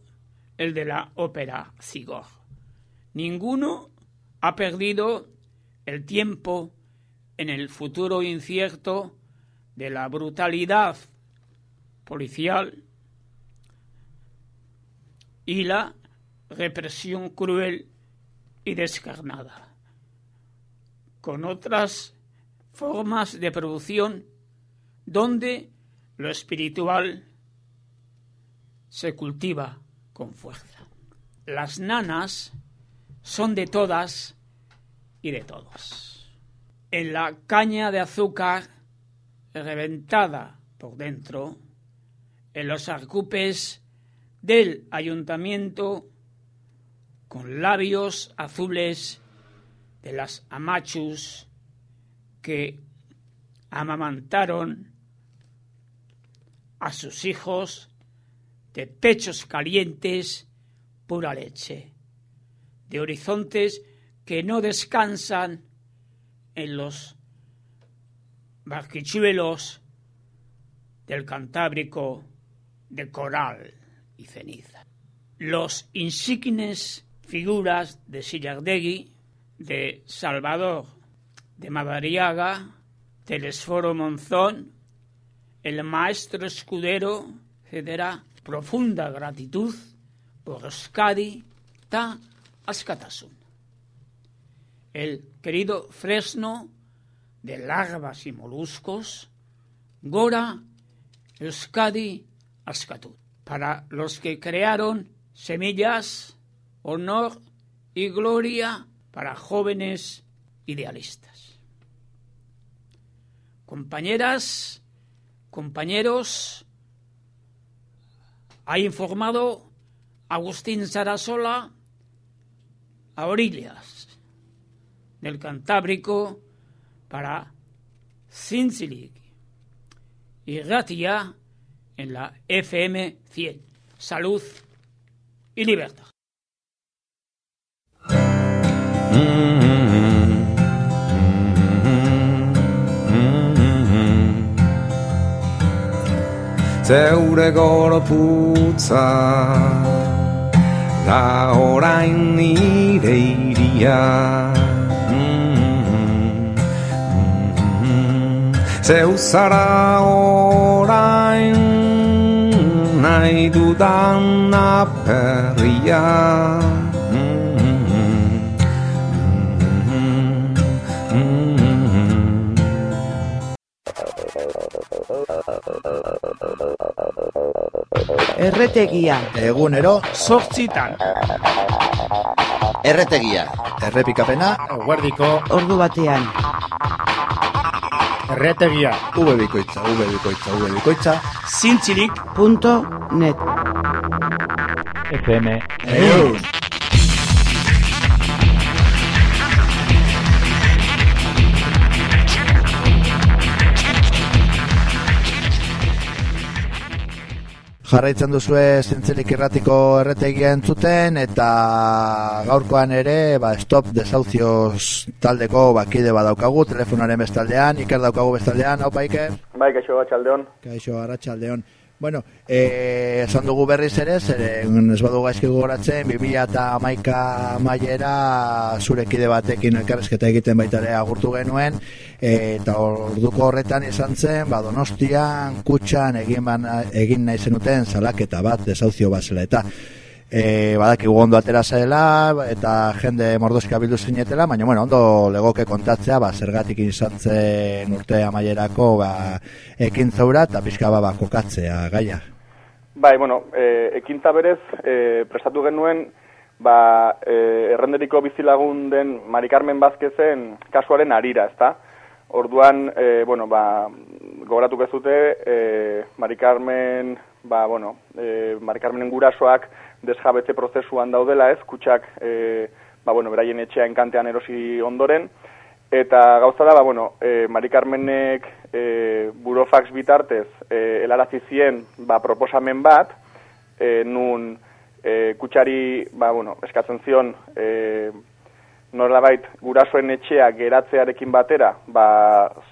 el de la ópera Sigor. Ninguno ha perdido el tiempo en el futuro incierto de la brutalidad policial y la represión cruel y descarnada, con otras formas de producción donde lo espiritual se cultiva con fuerza. Las nanas son de todas y de todos. En la caña de azúcar reventada por dentro, en los arcupes del ayuntamiento con labios azules de las amachus que amamantaron a sus hijos de pechos calientes, pura leche, de horizontes que no descansan en los barquichuelos del Cantábrico de coral y ceniza. Los insignes figuras de Sillardegui, de Salvador de Madariaga, Telesforo Monzón, el maestro escudero cederá profunda gratitud por Euskadi ta Askatasun. El querido Fresno de larvas y moluscos, Gora Euskadi Para los que crearon semillas, honor y gloria para jóvenes idealistas. Compañeras, compañeros, ha informado Agustín Sarasola a orillas del Cantábrico para Cincilig y Ratia en la FM 100. Salud y libertad. Zeure gorputza Da orain nire nahi dudan aperria Erretegia. Egunero. Zortzitan. Erretegia. Errepikapena. Guardiko. Ordu batean. Erretegia. V bikoitza, V bikoitza, V bikoitza. Zintzilik. Punto net. FM. Eun. Jarraitzen duzue zintzelik irratiko erretegia entzuten eta gaurkoan ere ba, stop desauzioz taldeko bakide badaukagu telefonaren bestaldean, Iker daukagu bestaldean, hau Iker? Bai, kaixo batxaldeon. Kaixo arratsaldeon. Bueno, eh, esan dugu berriz ere, zeren ez badu gaizki gogoratzen, 2000 eta amaika maiera zure kide batekin elkarrezketa egiten baita ere agurtu genuen, eh, eta orduko horretan izan zen, ba, donostian, kutxan, egin, ban, egin nahi zenuten salaketa bat, desauzio bat eta e, badakigu ondo atera zela eta jende mordoska bildu zinetela, baina bueno, ondo legoke kontatzea, ba, zergatik izan zen urte amaierako ba, ekin zaura eta pixka ba, ba, kokatzea gaia. Bai, bueno, e, ekintza berez, e, prestatu genuen, ba, e, errenderiko bizilagun den Mari Carmen Bazkezen kasuaren arira, ezta? Orduan, e, bueno, ba, gogoratu bezute, e, Mari Carmen, ba, bueno, e, Mari Carmenen gurasoak desjabetze prozesuan daudela, ez, kutsak, e, ba, bueno, beraien etxea enkantean erosi ondoren, eta gauza da, ba, bueno, e, Mari Carmenek e, burofax bitartez e, elarazi zien, ba, proposamen bat, e, nun e, kutsari, ba, bueno, eskatzen zion, e, norabait gurasoen etxea geratzearekin batera, ba,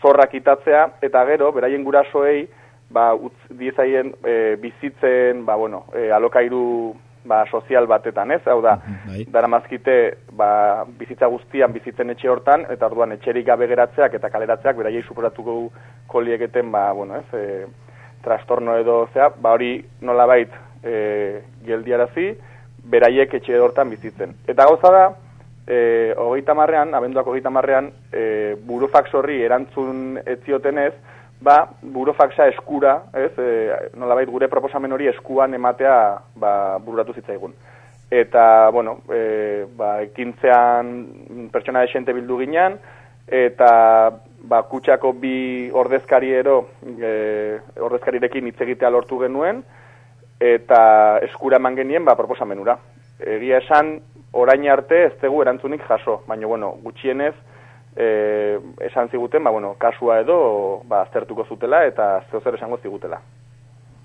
zorrak itatzea, eta gero, beraien gurasoei, ba, utz diezaien e, bizitzen, ba, bueno, e, alokairu ba, sozial batetan, ez? Hau da, bai. dara mazkite, ba, bizitza guztian bizitzen etxe hortan, eta orduan etxerik gabe geratzeak eta kaleratzeak, beraiei suporatuko kolieketen, ba, bueno, ez, e, trastorno edo, zea, ba, hori nolabait e, geldiarazi, beraiek etxe hortan bizitzen. Eta gauza da, e, hogeita marrean, abenduak hogeita marrean, e, burofax horri erantzun etziotenez, ba, burofaxa eskura, ez, e, nolabait gure proposamen hori eskuan ematea ba, bururatu zitzaigun. Eta, bueno, e, ba, ekintzean pertsona desente bildu ginean, eta ba, kutsako bi ordezkariero, e, ordezkarirekin hitz egitea lortu genuen, eta eskura eman genien ba, proposamenura. Egia esan, orain arte ez tegu erantzunik jaso, baina, bueno, gutxienez, e, esan ziguten, ba, bueno, kasua edo ba, aztertuko zutela eta zeozer esango zigutela.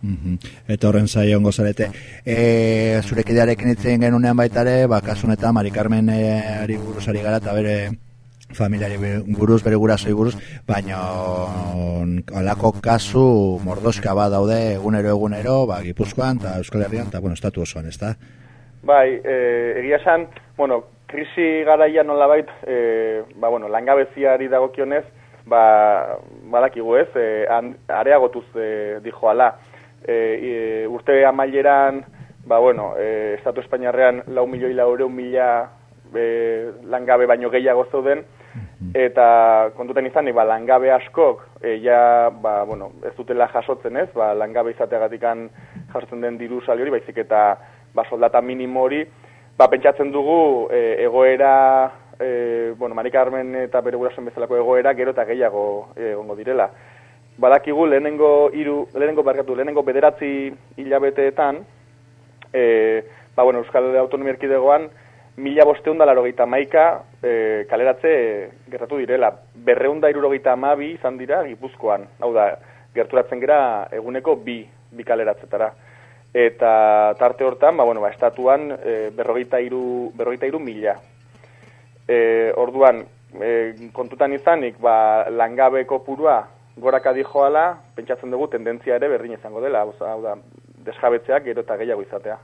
Mhm. Eta horren zaio ongo zarete. E, zure kidearekin itzen genunean baitare, ba, kasunetan, Mari Carmen e, ari buruz ari gara, eta bere familiari buruz, bere gurasoi buruz, baina alako kasu mordoska bat daude egunero egunero, ba, Gipuzkoan eta Euskal Herrian, eta bueno, estatu osoan, ez da? Bai, e, egia esan, bueno, krisi garaia nolabait, e, ba, bueno, langabeziari dagokionez, ba, badakigu ez, e, areagotuz e, dijo ala. E, e, urte amaileran, ba, bueno, e, Estatu Espainiarrean lau milioi laureun mila e, langabe baino gehiago zeuden, eta kontuten izan, ba, langabe askok, e, ja, ba, bueno, ez dutela jasotzen ez, ba, langabe izateagatikan jartzen den diru sali hori, baizik eta ba, soldata minimo hori, ba, pentsatzen dugu e, egoera, e, bueno, Mari Carmen eta bere gurasoen bezalako egoera gero eta gehiago e, egongo direla. Badakigu lehenengo hiru lehenengo barkatu, lehenengo bederatzi hilabeteetan, e, ba, bueno, Euskal Autonomia Erkidegoan, mila bosteun da larogeita maika e, kaleratze gertatu direla. Berreunda irurogeita amabi izan dira gipuzkoan. Hau da, gerturatzen gera eguneko bi, bi kaleratzetara. Eta tarte hortan, ba, bueno, ba, estatuan e, berrogeita, iru, berrogeita iru mila. E, orduan, e, kontutan izanik, ba, langabe kopurua goraka dijoala, pentsatzen dugu tendentzia ere berdin izango dela. Hau da, desjabetzeak gero eta gehiago izatea.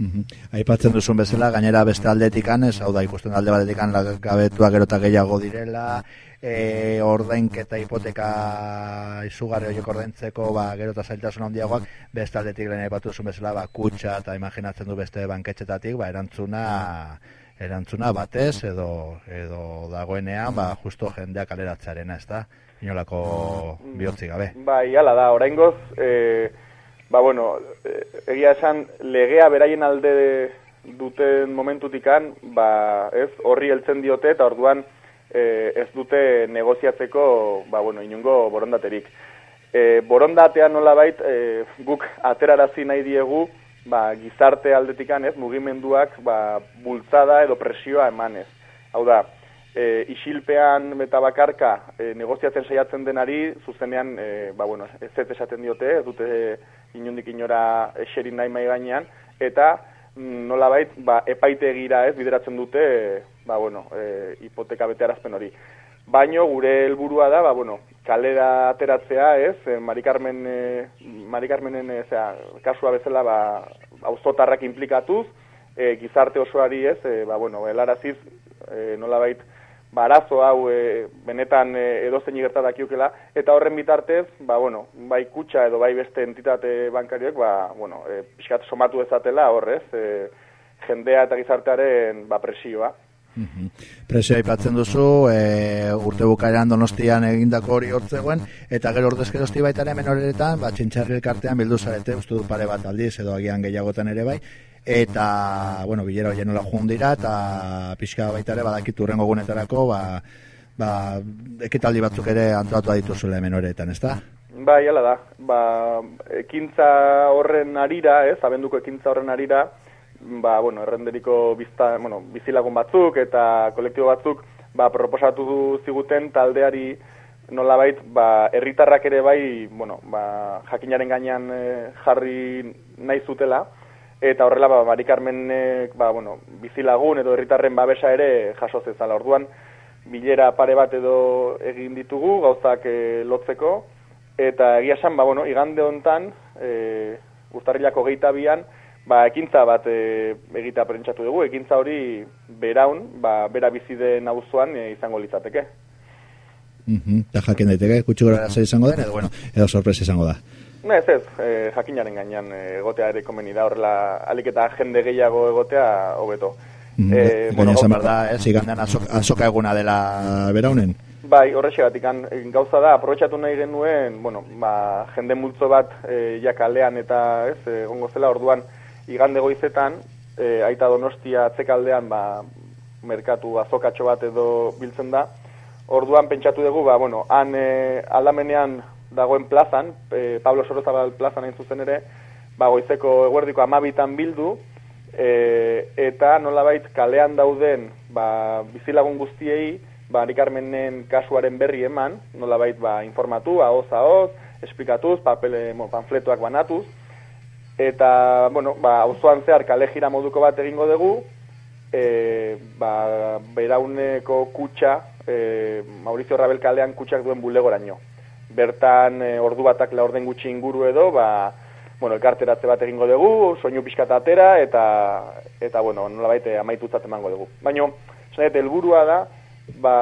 Mhm. Aipatzen duzun bezala, gainera beste aldetik anez, hau da, ikusten alde batetik gabetua gero eta gehiago direla, e, ordainketa hipoteka izugarri horiek ordaintzeko, ba, gero eta zailtasun handiagoak, beste aldetik lehen aipatu duzun bezala, ba, kutsa eta imaginatzen du beste banketxetatik, ba, erantzuna erantzuna batez edo edo dagoenean ba justo jendeak aleratzearena, ezta? Inolako bihotzi gabe. Bai, hala da, oraingoz eh Ba, bueno, eh, egia esan, legea beraien alde duten momentutikan, ba, ez, horri heltzen diote, eta orduan e, ez dute negoziatzeko, ba, bueno, inungo borondaterik. E, borondatea nola bait, e, guk aterarazi nahi diegu, ba, gizarte aldetikan, ez, mugimenduak, ba, bultzada edo presioa emanez. Hau da, e, isilpean eta bakarka e, negoziatzen saiatzen denari, zuzenean, e, ba, bueno, ez ez esaten diote, ez dute inundik inora eserin nahi mai gainean, eta mm, nolabait ba, epaite egira ez bideratzen dute ba, bueno, e, hipoteka betearazpen hori. Baino gure helburua da, ba, bueno, kalera ateratzea, ez, e, Marikarmen, e, Marikarmenen e, zera, kasua bezala ba, auzotarrak implikatuz, e, gizarte osoari ez, e, ba, bueno, helaraziz, e, nolabait, barazo hau e, benetan e, edozein gertatakiukela, eta horren bitartez, ba, bueno, bai kutsa edo bai beste entitate bankarioek, ba, bueno, e, pixkat somatu ezatela horrez, e, jendea eta gizartearen ba, presioa. Mm Presioa ipatzen duzu, e, urte bukaeran donostian egindako hori hortzegoen, eta gero ordezkerosti baitaren menoretan, ba, txintxarri elkartean bildu zarete, uste du pare bat aldiz, edo agian gehiagotan ere bai, eta, bueno, bilera hori nola joan dira, eta pixka baita ere, badakit urrengo gunetarako, ba, ba, ekitaldi batzuk ere antolatu dituzule hemen horretan, ez da? Bai, hala da. Ba, ekintza horren arira, ez, abenduko ekintza horren arira, ba, bueno, errenderiko bizta, bueno, bizilagun batzuk eta kolektibo batzuk, ba, proposatu ziguten taldeari nolabait, ba, herritarrak ere bai, bueno, ba, jakinaren gainean eh, jarri nahi zutela, eta horrela ba Mari Carmenek ba, bueno, bizilagun edo herritarren babesa ere jaso zezala. Orduan bilera pare bat edo egin ditugu gauzak e, lotzeko eta egia esan ba bueno, igande hontan eh Urtarrilako 22an ba ekintza bat e, egita prentsatu dugu. Ekintza hori beraun, ba bera bizi den auzoan e, izango litzateke. Mhm, ta jakin daiteke, gutxi izango den edo bueno, edo sorpresa izango da. Ne, ez ez, e, jakinaren gainean e, egotea ere komeni da, horrela alik eta jende gehiago egotea hobeto. Mm, e, bueno, esan behar da, ez, igandean azoka eguna dela beraunen? Bai, horrexegatik, gauza da, aprobetsatu nahi genuen, bueno, ba, jende multzo bat e, jakalean eta, ez, egongo zela, orduan, igande goizetan, e, aita donostia atzekaldean, ba, merkatu azokatxo bat edo biltzen da, orduan pentsatu dugu, ba, bueno, han e, aldamenean dagoen plazan, e, Pablo Sorozabal plazan hain zuzen ere, ba, goizeko eguerdiko amabitan bildu, e, eta nolabait kalean dauden ba, bizilagun guztiei, ba, Rikarmenen kasuaren berri eman, nolabait ba, informatu, ahoz, ahoz, esplikatuz, papel, mo, panfletuak banatuz, eta, bueno, ba, auzoan zehar kale jira moduko bat egingo dugu, e, ba, berauneko kutsa, e, Maurizio Rabel kalean kutsak duen bulegoraino bertan e, ordu batak la orden gutxi inguru edo, ba, bueno, elkarteratze bat egingo dugu, soinu pixkata atera, eta, eta bueno, nola baite amaitutzat emango dugu. Baina, zanet, helburua da, ba,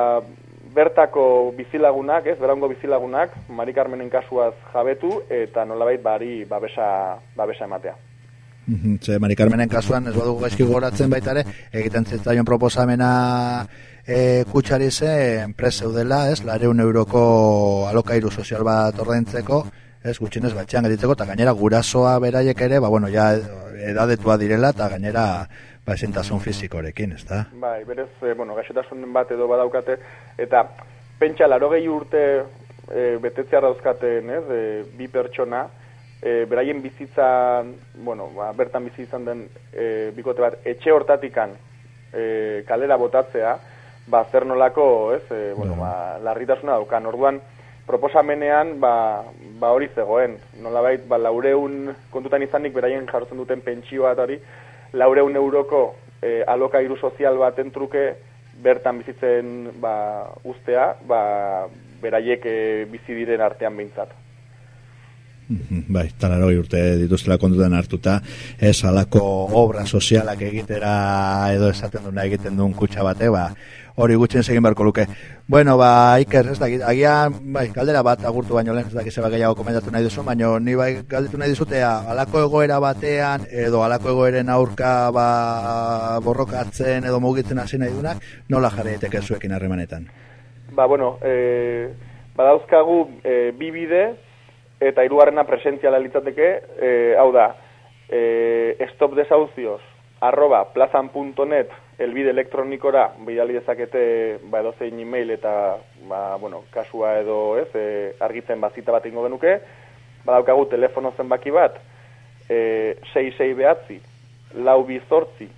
bertako bizilagunak, ez, berango bizilagunak, Mari Carmenen kasuaz jabetu, eta nolabait bari babesa, babesa ematea. Ze, Mari Carmenen kasuan, ez badugu gaizki goratzen baita ere, egiten zitzaion proposamena e, kutsari ze enpresa dela, ez, lareun euroko alokairu sozial bat ordaintzeko, ez? Gutxinez batxean gelditzeko, eta gainera gurasoa beraiek ere, ba, bueno, ja edadetua direla, eta gainera ba, esentasun fizikorekin, ez da? Bai, berez, e, bueno, gaixotasun bat edo badaukate, eta pentsa laro gehi urte e, betetzea dauzkaten, ez, e, bi pertsona, e, beraien bizitza, bueno, ba, bertan bizi izan den e, bikote bat, etxe hortatikan e, kalera botatzea, ba, zer nolako, ez, e, bueno, ba, larritasuna daukan, orduan, proposamenean ba, ba hori zegoen. Nolabait, ba, laureun kontutan izanik beraien jartzen duten pentsioa eta hori, laureun euroko e, alokairu sozial baten truke bertan bizitzen ba, ustea, ba, beraiek e, bizi diren artean behintzat. Mhm, bai, talaroi urte dituztela kontutan hartuta, ez alako obra sozialak egitera edo esaten duna egiten duen kutsa bate, ba, hori gutxen egin beharko luke. Bueno, ba, Iker, ez dakit, agian, bai, galdera bat agurtu baino lehen, ez dakit zeba gehiago komentatu nahi duzu, baino ni bai galdetu nahi dizutea, alako egoera batean, edo alako egoeren aurka ba, borrokatzen edo mugitzen hasi nahi dunak, nola jarri daiteke zuekin harremanetan? Ba, bueno, e, badauzkagu e, bi bide, eta hirugarrena presentziala litzateke, e, hau da, e, stop desauzios, arroba plazan.net elbide elektronikora bidali dezakete ba edo zein email eta ba, bueno, kasua edo ez e, argitzen bazita bat ingo genuke badaukagu telefono zenbaki bat e, 66 behatzi lau bizortzi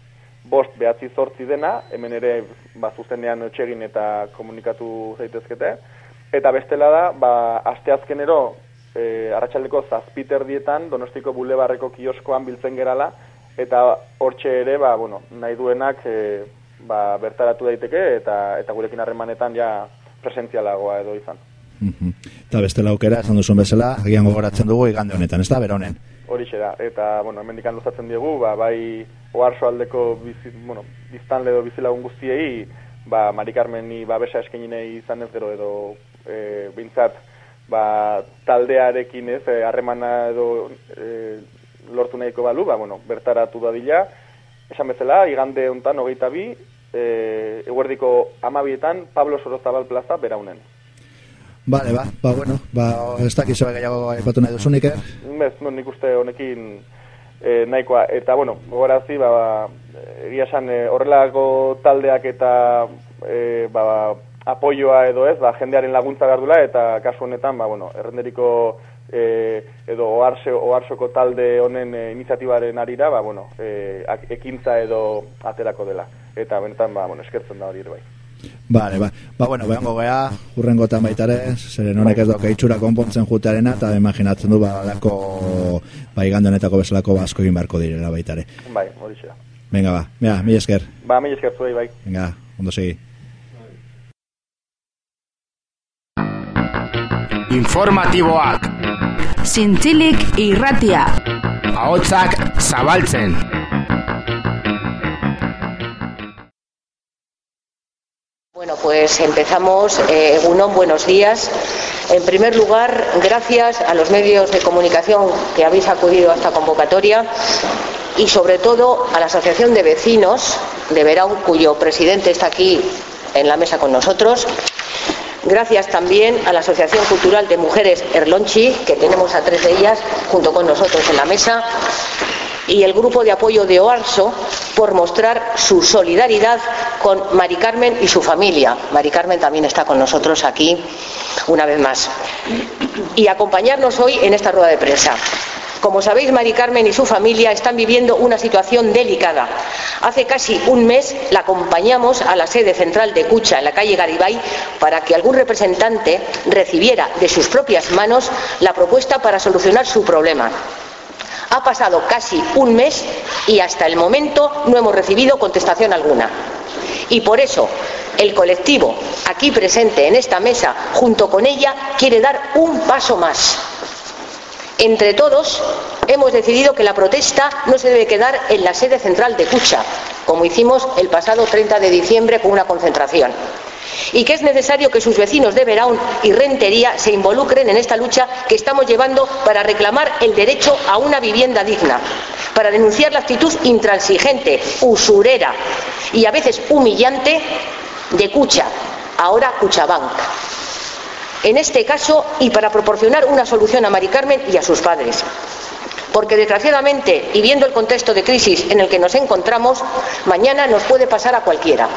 bost behatzi zortzi dena hemen ere ba, zuzenean etxegin eta komunikatu zaitezkete eta bestela da ba, asteazkenero e, arratsaldeko zazpiter dietan donostiko bulebarreko kioskoan biltzen gerala eta hortxe ere, ba, bueno, nahi duenak e, ba, bertaratu daiteke eta eta gurekin harremanetan ja presentzialagoa edo izan. Mhm. Eta beste laukera, esan duzun bezala, agian gogoratzen dugu igande honetan, ez da, bera honen? Horixe da, eta, bueno, hemen dikan luzatzen diegu, ba, bai oarzo aldeko bizi, bueno, biztan ledo bizilagun guztiei, ba, Mari Carmeni babesa eskenine izan ez gero edo e, bintzat, ba, taldearekin ez, e, harremana edo e, lortu nahiko balu, ba, bueno, bertaratu dadila, esan bezala, igande hontan hogeita bi, e, eguerdiko amabietan, Pablo Sorozabal plaza, beraunen. Vale, ba, ba, bueno, ba, ez dakiz eba gehiago epatu nahi duzunik, eh? Ez, no, nik uste honekin e, nahikoa, eta, bueno, gogorazi, ba, ba, egia esan, e, horrelako taldeak eta, e, ba, apoioa edo ez, ba, jendearen laguntza behar eta kasu honetan, ba, bueno, errenderiko e, edo oarse, oarsoko talde honen e, iniziatibaren arira, ba, bueno, e, ekintza edo aterako dela. Eta benetan, ba, bueno, eskertzen da hori ere bai. Vale, ba, ba, bueno, behango gea, urrengo eta baitare, zeren honek ez doke itxura konpontzen jutearena, eta imaginatzen du, ba, lako, ba, igandonetako bezalako basko egin beharko direla baitare. Bai, hori. Venga, ba, mea, mi esker. Ba, mi esker zuei, bai. Venga, ondo segi. Informatiboak Zintzilik irratia Ahotsak zabaltzen Bueno, pues empezamos. Eh, Egunon, buenos días. En primer lugar, gracias a los medios de comunicación que habéis acudido a esta convocatoria y sobre todo a la Asociación de Vecinos de Verón, cuyo presidente está aquí en la mesa con nosotros, Gracias también a la Asociación Cultural de Mujeres Erlonchi, que tenemos a tres de ellas junto con nosotros en la mesa, y el grupo de apoyo de OARSO por mostrar su solidaridad con Mari Carmen y su familia. Mari Carmen también está con nosotros aquí una vez más. Y acompañarnos hoy en esta rueda de prensa. Como sabéis, Mari Carmen y su familia están viviendo una situación delicada. Hace casi un mes la acompañamos a la sede central de Cucha, en la calle Garibay, para que algún representante recibiera de sus propias manos la propuesta para solucionar su problema. Ha pasado casi un mes y hasta el momento no hemos recibido contestación alguna. Y por eso el colectivo aquí presente en esta mesa, junto con ella, quiere dar un paso más entre todos hemos decidido que la protesta no se debe quedar en la sede central de Cucha, como hicimos el pasado 30 de diciembre con una concentración y que es necesario que sus vecinos de Verón y Rentería se involucren en esta lucha que estamos llevando para reclamar el derecho a una vivienda digna, para denunciar la actitud intransigente, usurera y a veces humillante de Cucha, ahora Cuchabank. En este caso y para proporcionar una solución a Mari Carmen y a sus padres. Porque desgraciadamente, y viendo el contexto de crisis en el que nos encontramos, mañana nos puede pasar a cualquiera.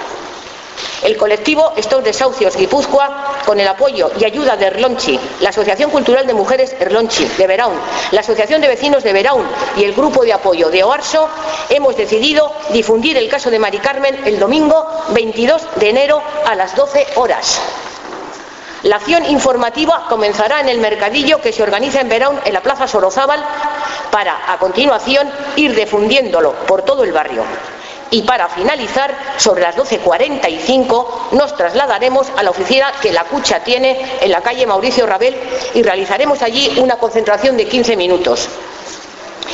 El colectivo Estos Desahucios Guipúzcoa, con el apoyo y ayuda de Erlonchi, la Asociación Cultural de Mujeres Erlonchi de Veraun, la Asociación de Vecinos de Veraun y el grupo de apoyo de Oarso, hemos decidido difundir el caso de Mari Carmen el domingo 22 de enero a las 12 horas. La acción informativa comenzará en el mercadillo que se organiza en Veraun en la Plaza Sorozábal para, a continuación, ir difundiéndolo por todo el barrio. Y para finalizar, sobre las 12.45, nos trasladaremos a la oficina que la Cucha tiene en la calle Mauricio Rabel y realizaremos allí una concentración de 15 minutos.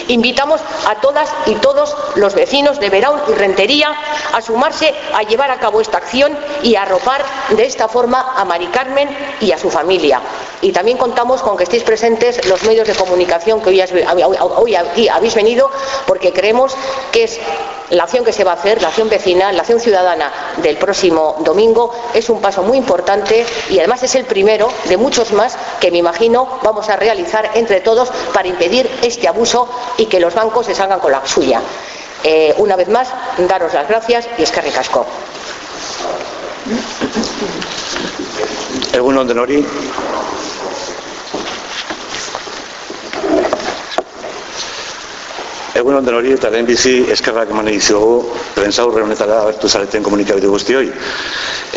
Invitamos a todas y todos los vecinos de Veraun y Rentería a sumarse a llevar a cabo esta acción y a arropar de esta forma a Mari Carmen y a su familia. Y también contamos con que estéis presentes los medios de comunicación que hoy, habéis venido porque creemos que es la acción que se va a hacer, la acción vecinal, la acción ciudadana del próximo domingo es un paso muy importante y además es el primero de muchos más que me imagino vamos a realizar entre todos para impedir este abuso y que los bancos se salgan con la suya. Eh, una vez más, daros las gracias y es que ricasco. Egun on denori. Egun on denori eta lehen bizi eskerrak eman dizugu prentsaurre honetara abertu zareten komunikabide guztioi.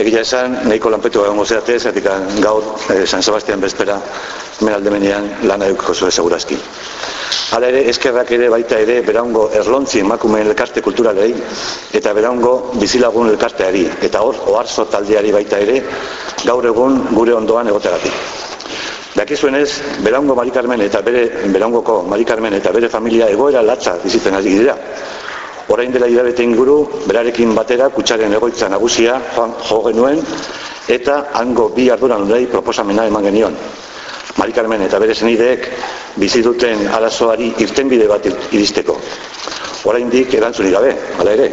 Egia esan, nahiko lanpetu egongo zeate, zatik gaur eh, San Sebastian bezpera hemen aldemenean lana eukiko zuen segurazki. Hala ere, eskerrak ere baita ere beraungo erlontzi emakumeen elkarte kulturalei eta beraungo bizilagun elkarteari eta hor oarzo taldeari baita ere gaur egun gure ondoan egoteagatik. Dakizuenez, Belaungo Mari Carmen eta bere Belaungoko Mari Carmen eta bere familia egoera latza bizitzen ari dira. Orain dela hilabete inguru, berarekin batera kutsaren egoitza nagusia joan jo genuen eta hango bi arduradunei proposamena eman genion. Mari Carmen eta bere senideek bizi duten arazoari irtenbide bat iristeko. Oraindik erantzunik gabe, hala ere.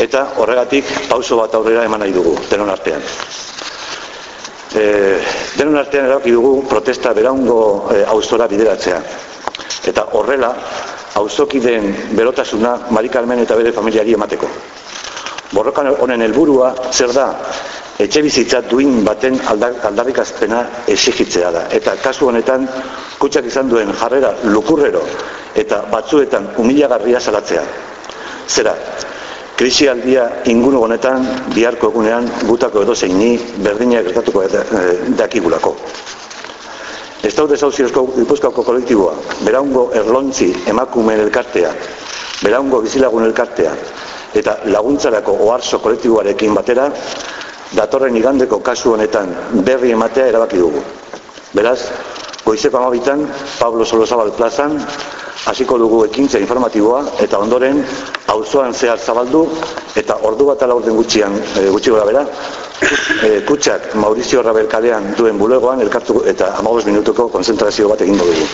Eta horregatik pauso bat aurrera eman nahi dugu, denon artean. E, denon artean erabaki dugu protesta beraungo e, auzora bideratzea. Eta horrela, auzokideen berotasuna Mari Carmen eta bere familiari emateko. Borrokan honen helburua zer da? Etxe bizitza duin baten aldar, aldarrikazpena exigitzea da. Eta kasu honetan, kutsak izan duen jarrera lukurrero eta batzuetan humilagarria salatzea. Zera, krisialdia inguru honetan biharko egunean gutako edo zeini berdina gertatuko e, dakigulako. Estau desauziosko Gipuzkoako kolektiboa, beraungo erlontzi emakumeen elkartea, beraungo bizilagun elkartea, eta laguntzarako oarso kolektiboarekin batera, datorren igandeko kasu honetan berri ematea erabaki dugu. Beraz, goizeko amabitan, Pablo Solozabal plazan, hasiko dugu ekintza informatiboa eta ondoren auzoan zehar zabaldu eta ordu bat ala orden gutxian e, gutxi gora bera e, kutsak Maurizio Rabel kalean duen bulegoan elkartu eta 15 minutuko konzentrazio bat egingo dugu.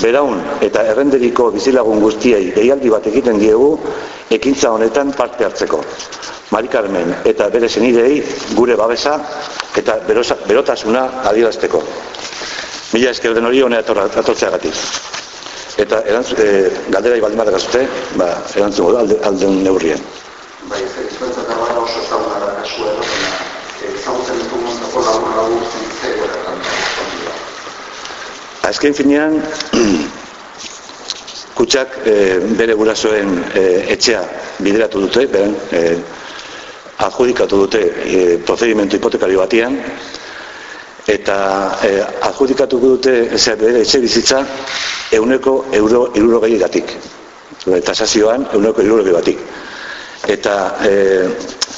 Beraun eta errenderiko bizilagun guztiei deialdi bat egiten diegu ekintza honetan parte hartzeko. Mari Carmen eta bere senidei gure babesa eta berosa, berotasuna adierazteko. Mila esker den hori honea atortzeagatik. Eta erantzun, e, galdera ibaldin bat erazute, ba, erantzun godu alde, alden neurrien. Bai, ez ezkoentzat dagoela oso ezaguna da kasu edo, baina ezagutzen ditugun zako lagun lagun zintzeko eran Azken finean, kutsak e, bere gurasoen e, etxea bideratu dute, beren, e, adjudikatu dute e, prozedimentu hipotekario batian, eta e, adjudikatu dute eze, bere etxe bizitza euneko euro irurogei gatik. Tasazioan euneko irurogei batik. Eta e,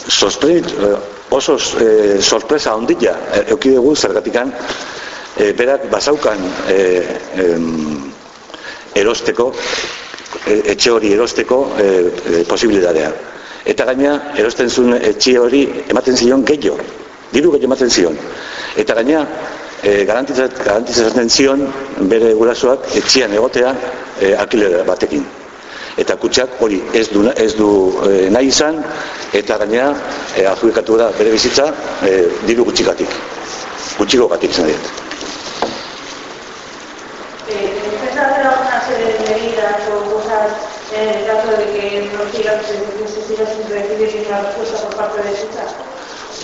sospeit, e, oso e, sorpresa ondila e, eukidugu zergatikan e, berak bazaukan e, em, erosteko e, etxe hori erosteko e, e, posibilitatea. Eta gaina erosten zuen etxe hori ematen zion gehiago, diru gehiago ematen zion. Eta gaina e, garantizatzen zion bere gurasoak etxean egotea e, alkilera batekin. Eta kutsak hori ez du, ez du e, nahi izan eta gaina e, adjudikatu da bere bizitza e, diru gutxikatik. gutxiko gatik izan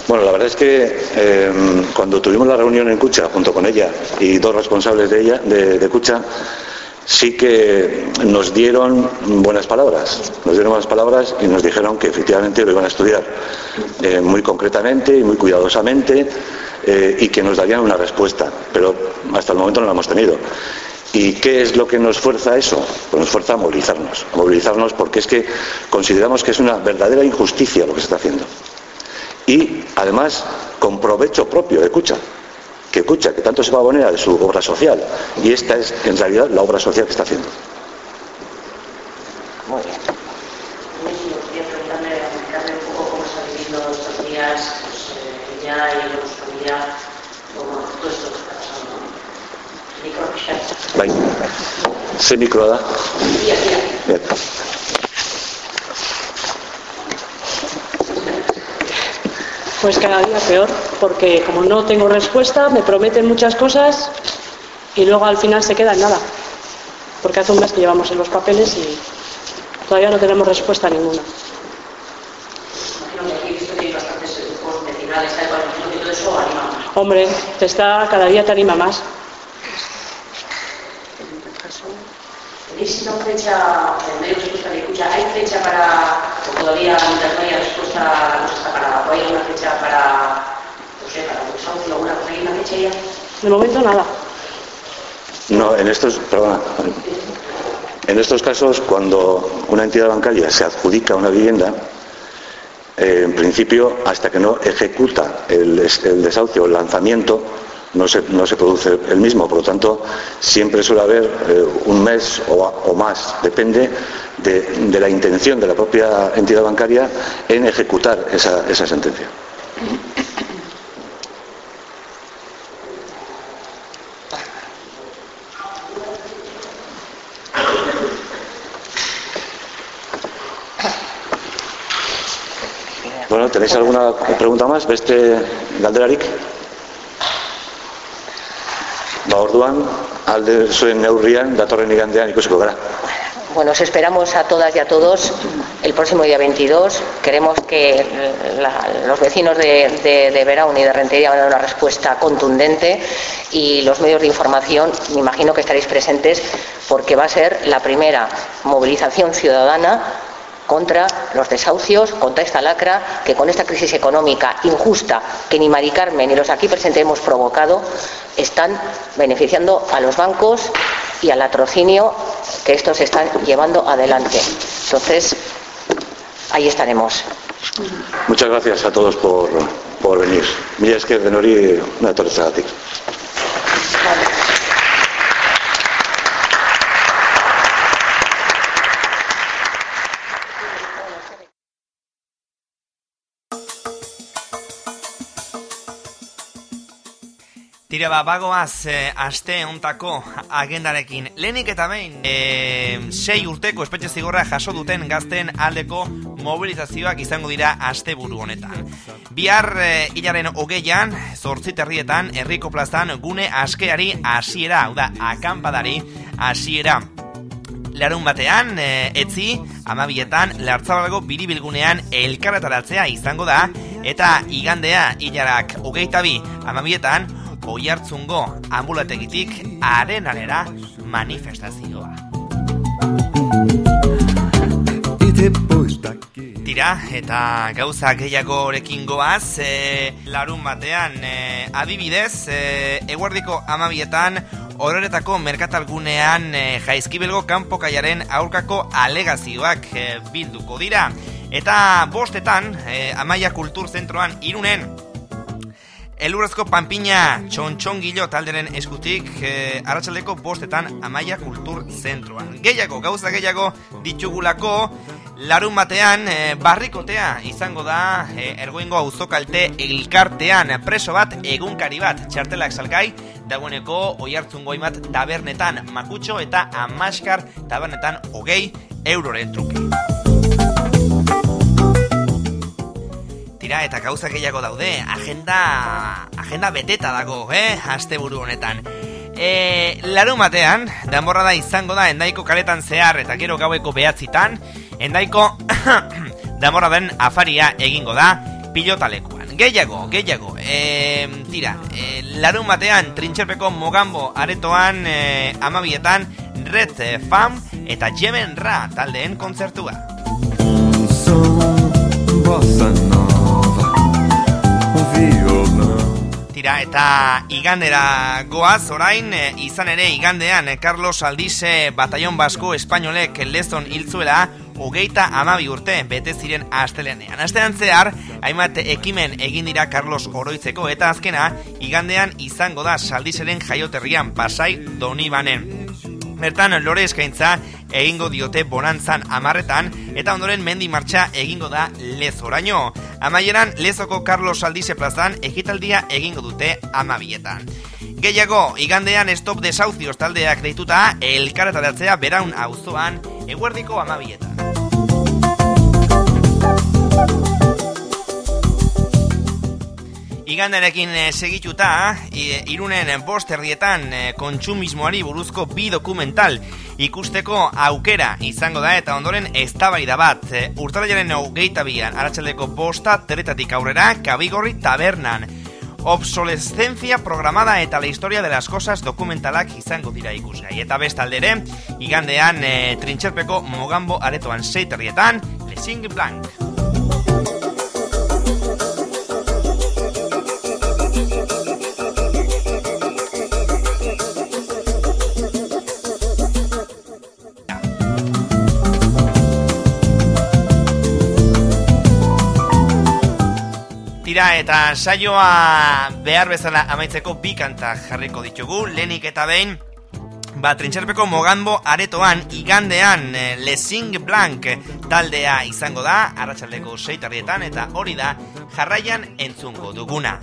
Bueno, la verdad es que eh, cuando tuvimos la reunión en Cucha, junto con ella y dos responsables de ella, de Cucha, sí que nos dieron buenas palabras. Nos dieron buenas palabras y nos dijeron que efectivamente lo iban a estudiar eh, muy concretamente y muy cuidadosamente eh, y que nos darían una respuesta. Pero hasta el momento no la hemos tenido. ¿Y qué es lo que nos fuerza eso? Pues nos fuerza a movilizarnos. A movilizarnos porque es que consideramos que es una verdadera injusticia lo que se está haciendo. Y además con provecho propio de Cucha que escucha, que tanto se va a poner de su obra social. Y esta es, en realidad, la obra social que está haciendo. Muy bien. Quería preguntarle, comentarle un poco cómo está viviendo estos días, pues, eh, ya y los familiares, como todo esto que está pasando. Micro, Bai. Ze mikroa da? Ia, ia. Bien. Pues cada día peor, porque como no tengo respuesta, me prometen muchas cosas y luego al final se queda en nada. Porque hace un mes que llevamos en los papeles y todavía no tenemos respuesta ninguna. Hombre, te está, cada día te anima más. ¿Tenéis una fecha, en medio de respuesta de escucha, hay fecha para, o todavía mientras no haya respuesta, la cosa está parada, o hay una fecha para, no sé, para un desahucio, alguna cosa, hay una fecha ya? De momento nada. No, en estos, perdona, en estos casos, cuando una entidad bancaria se adjudica una vivienda, eh, en principio, hasta que no ejecuta el, el desahucio o el lanzamiento, no se, no se produce el mismo. Por lo tanto, siempre suele haber eh, un mes o, o más, depende de, de la intención de la propia entidad bancaria en ejecutar esa, esa sentencia. Bueno, ¿tenéis alguna pregunta más? Beste galderarik? Ba, orduan, alde zuen neurrian, datorren igandean ikusiko gara. Bueno, os esperamos a todas y a todos el próximo día 22. Queremos que la- los vecinos de, de, de Veraun y de Rentería van a dar una respuesta contundente y los medios de información, me imagino que estaréis presentes porque va a ser la primera movilización ciudadana contra los desahucios, contra esta lacra que con esta crisis económica injusta que ni Mari Carmen ni los aquí presentes hemos provocado, están beneficiando a los bancos y al latrocinio que estos están llevando adelante. Entonces, ahí estaremos. Muchas gracias a todos por, por venir. Mila esker denori natorretzegatik. Tira ba, bagoaz eh, aste hontako agendarekin. Lehenik eta behin, eh, sei urteko espetxe zigorra jaso duten gazten aldeko mobilizazioak izango dira asteburu honetan. Bihar eh, hilaren hogeian, zortzi terrietan, herriko plazan gune askeari hasiera, hau da, akampadari hasiera. Larun batean, e, etzi, amabietan, lartzabalgo biribilgunean elkarretaratzea izango da, eta igandea hilarak hogeita bi, amabietan, oihartzungo ambulategitik arenalera manifestazioa. Tira, eta gauza gehiagorekin goaz, e, larun batean, e, adibidez, e, eguardiko amabietan, Ororetako merkatalgunean e, jaizkibelgo kanpokaiaren aurkako alegazioak e, bilduko dira. Eta bostetan, e, Amaia Kultur Zentroan irunen, Elurrezko panpina txontxongilo talderen eskutik e, arratsaldeko bostetan Amaia Kultur Zentroan. Gehiago, gauza gehiago ditugulako larun batean e, barrikotea izango da e, ergoingo auzokalte elkartean preso bat egunkari bat txartelak salgai dagoeneko oi hartzungo bat tabernetan makutxo eta amaskar tabernetan hogei euroren truke. Tira, eta gauza gehiago daude, agenda, agenda beteta dago, eh, aste buru honetan. E, laru batean, danborra da izango da endaiko kaletan zehar eta gero gaueko behatzitan, endaiko danborra den afaria egingo da pilotalekuan. Gehiago, gehiago, e, tira, e, larun batean trintxerpeko mogambo aretoan e, amabietan Red Fam eta Jemen Ra taldeen kontzertua. Tira, eta igandera goaz, orain, e, izan ere igandean, e, Carlos Aldize Batallon Basko Espainolek lezon hiltzuela, hogeita amabi urte bete ziren astelenean. Astean zehar, hainbat ekimen egin dira Carlos Oroitzeko eta azkena, igandean izango da saldizeren jaioterrian pasai doni banen. Bertan, lore eskaintza egingo diote bonantzan amarretan, eta ondoren mendi martxa egingo da lezoraino. Amaieran, lezoko Carlos Aldize plazan egitaldia egingo dute amabietan. Gehiago, igandean stop desauzioz taldeak deituta, elkarataratzea beraun auzoan eguerdiko amabietan. Igandarekin e, segituta, e, irunen bost erdietan kontsumismoari buruzko bi dokumental ikusteko aukera izango da eta ondoren eztabaida bat urtaraiaren hogeita bian aratsaldeko bosta teretatik aurrera kabigorri tabernan obsolescencia programada eta la historia de las cosas dokumentalak izango dira ikusgai. Eta bestaldere, igandean e, trintxerpeko mogambo aretoan seiterrietan, Lesing Blanc. Tira eta saioa behar bezala amaitzeko bi kanta jarriko ditugu, lenik eta behin Ba, trintxerpeko mogambo aretoan igandean eh, Lesing Blanc taldea izango da, arratsaldeko seitarrietan eta hori da jarraian entzungo duguna.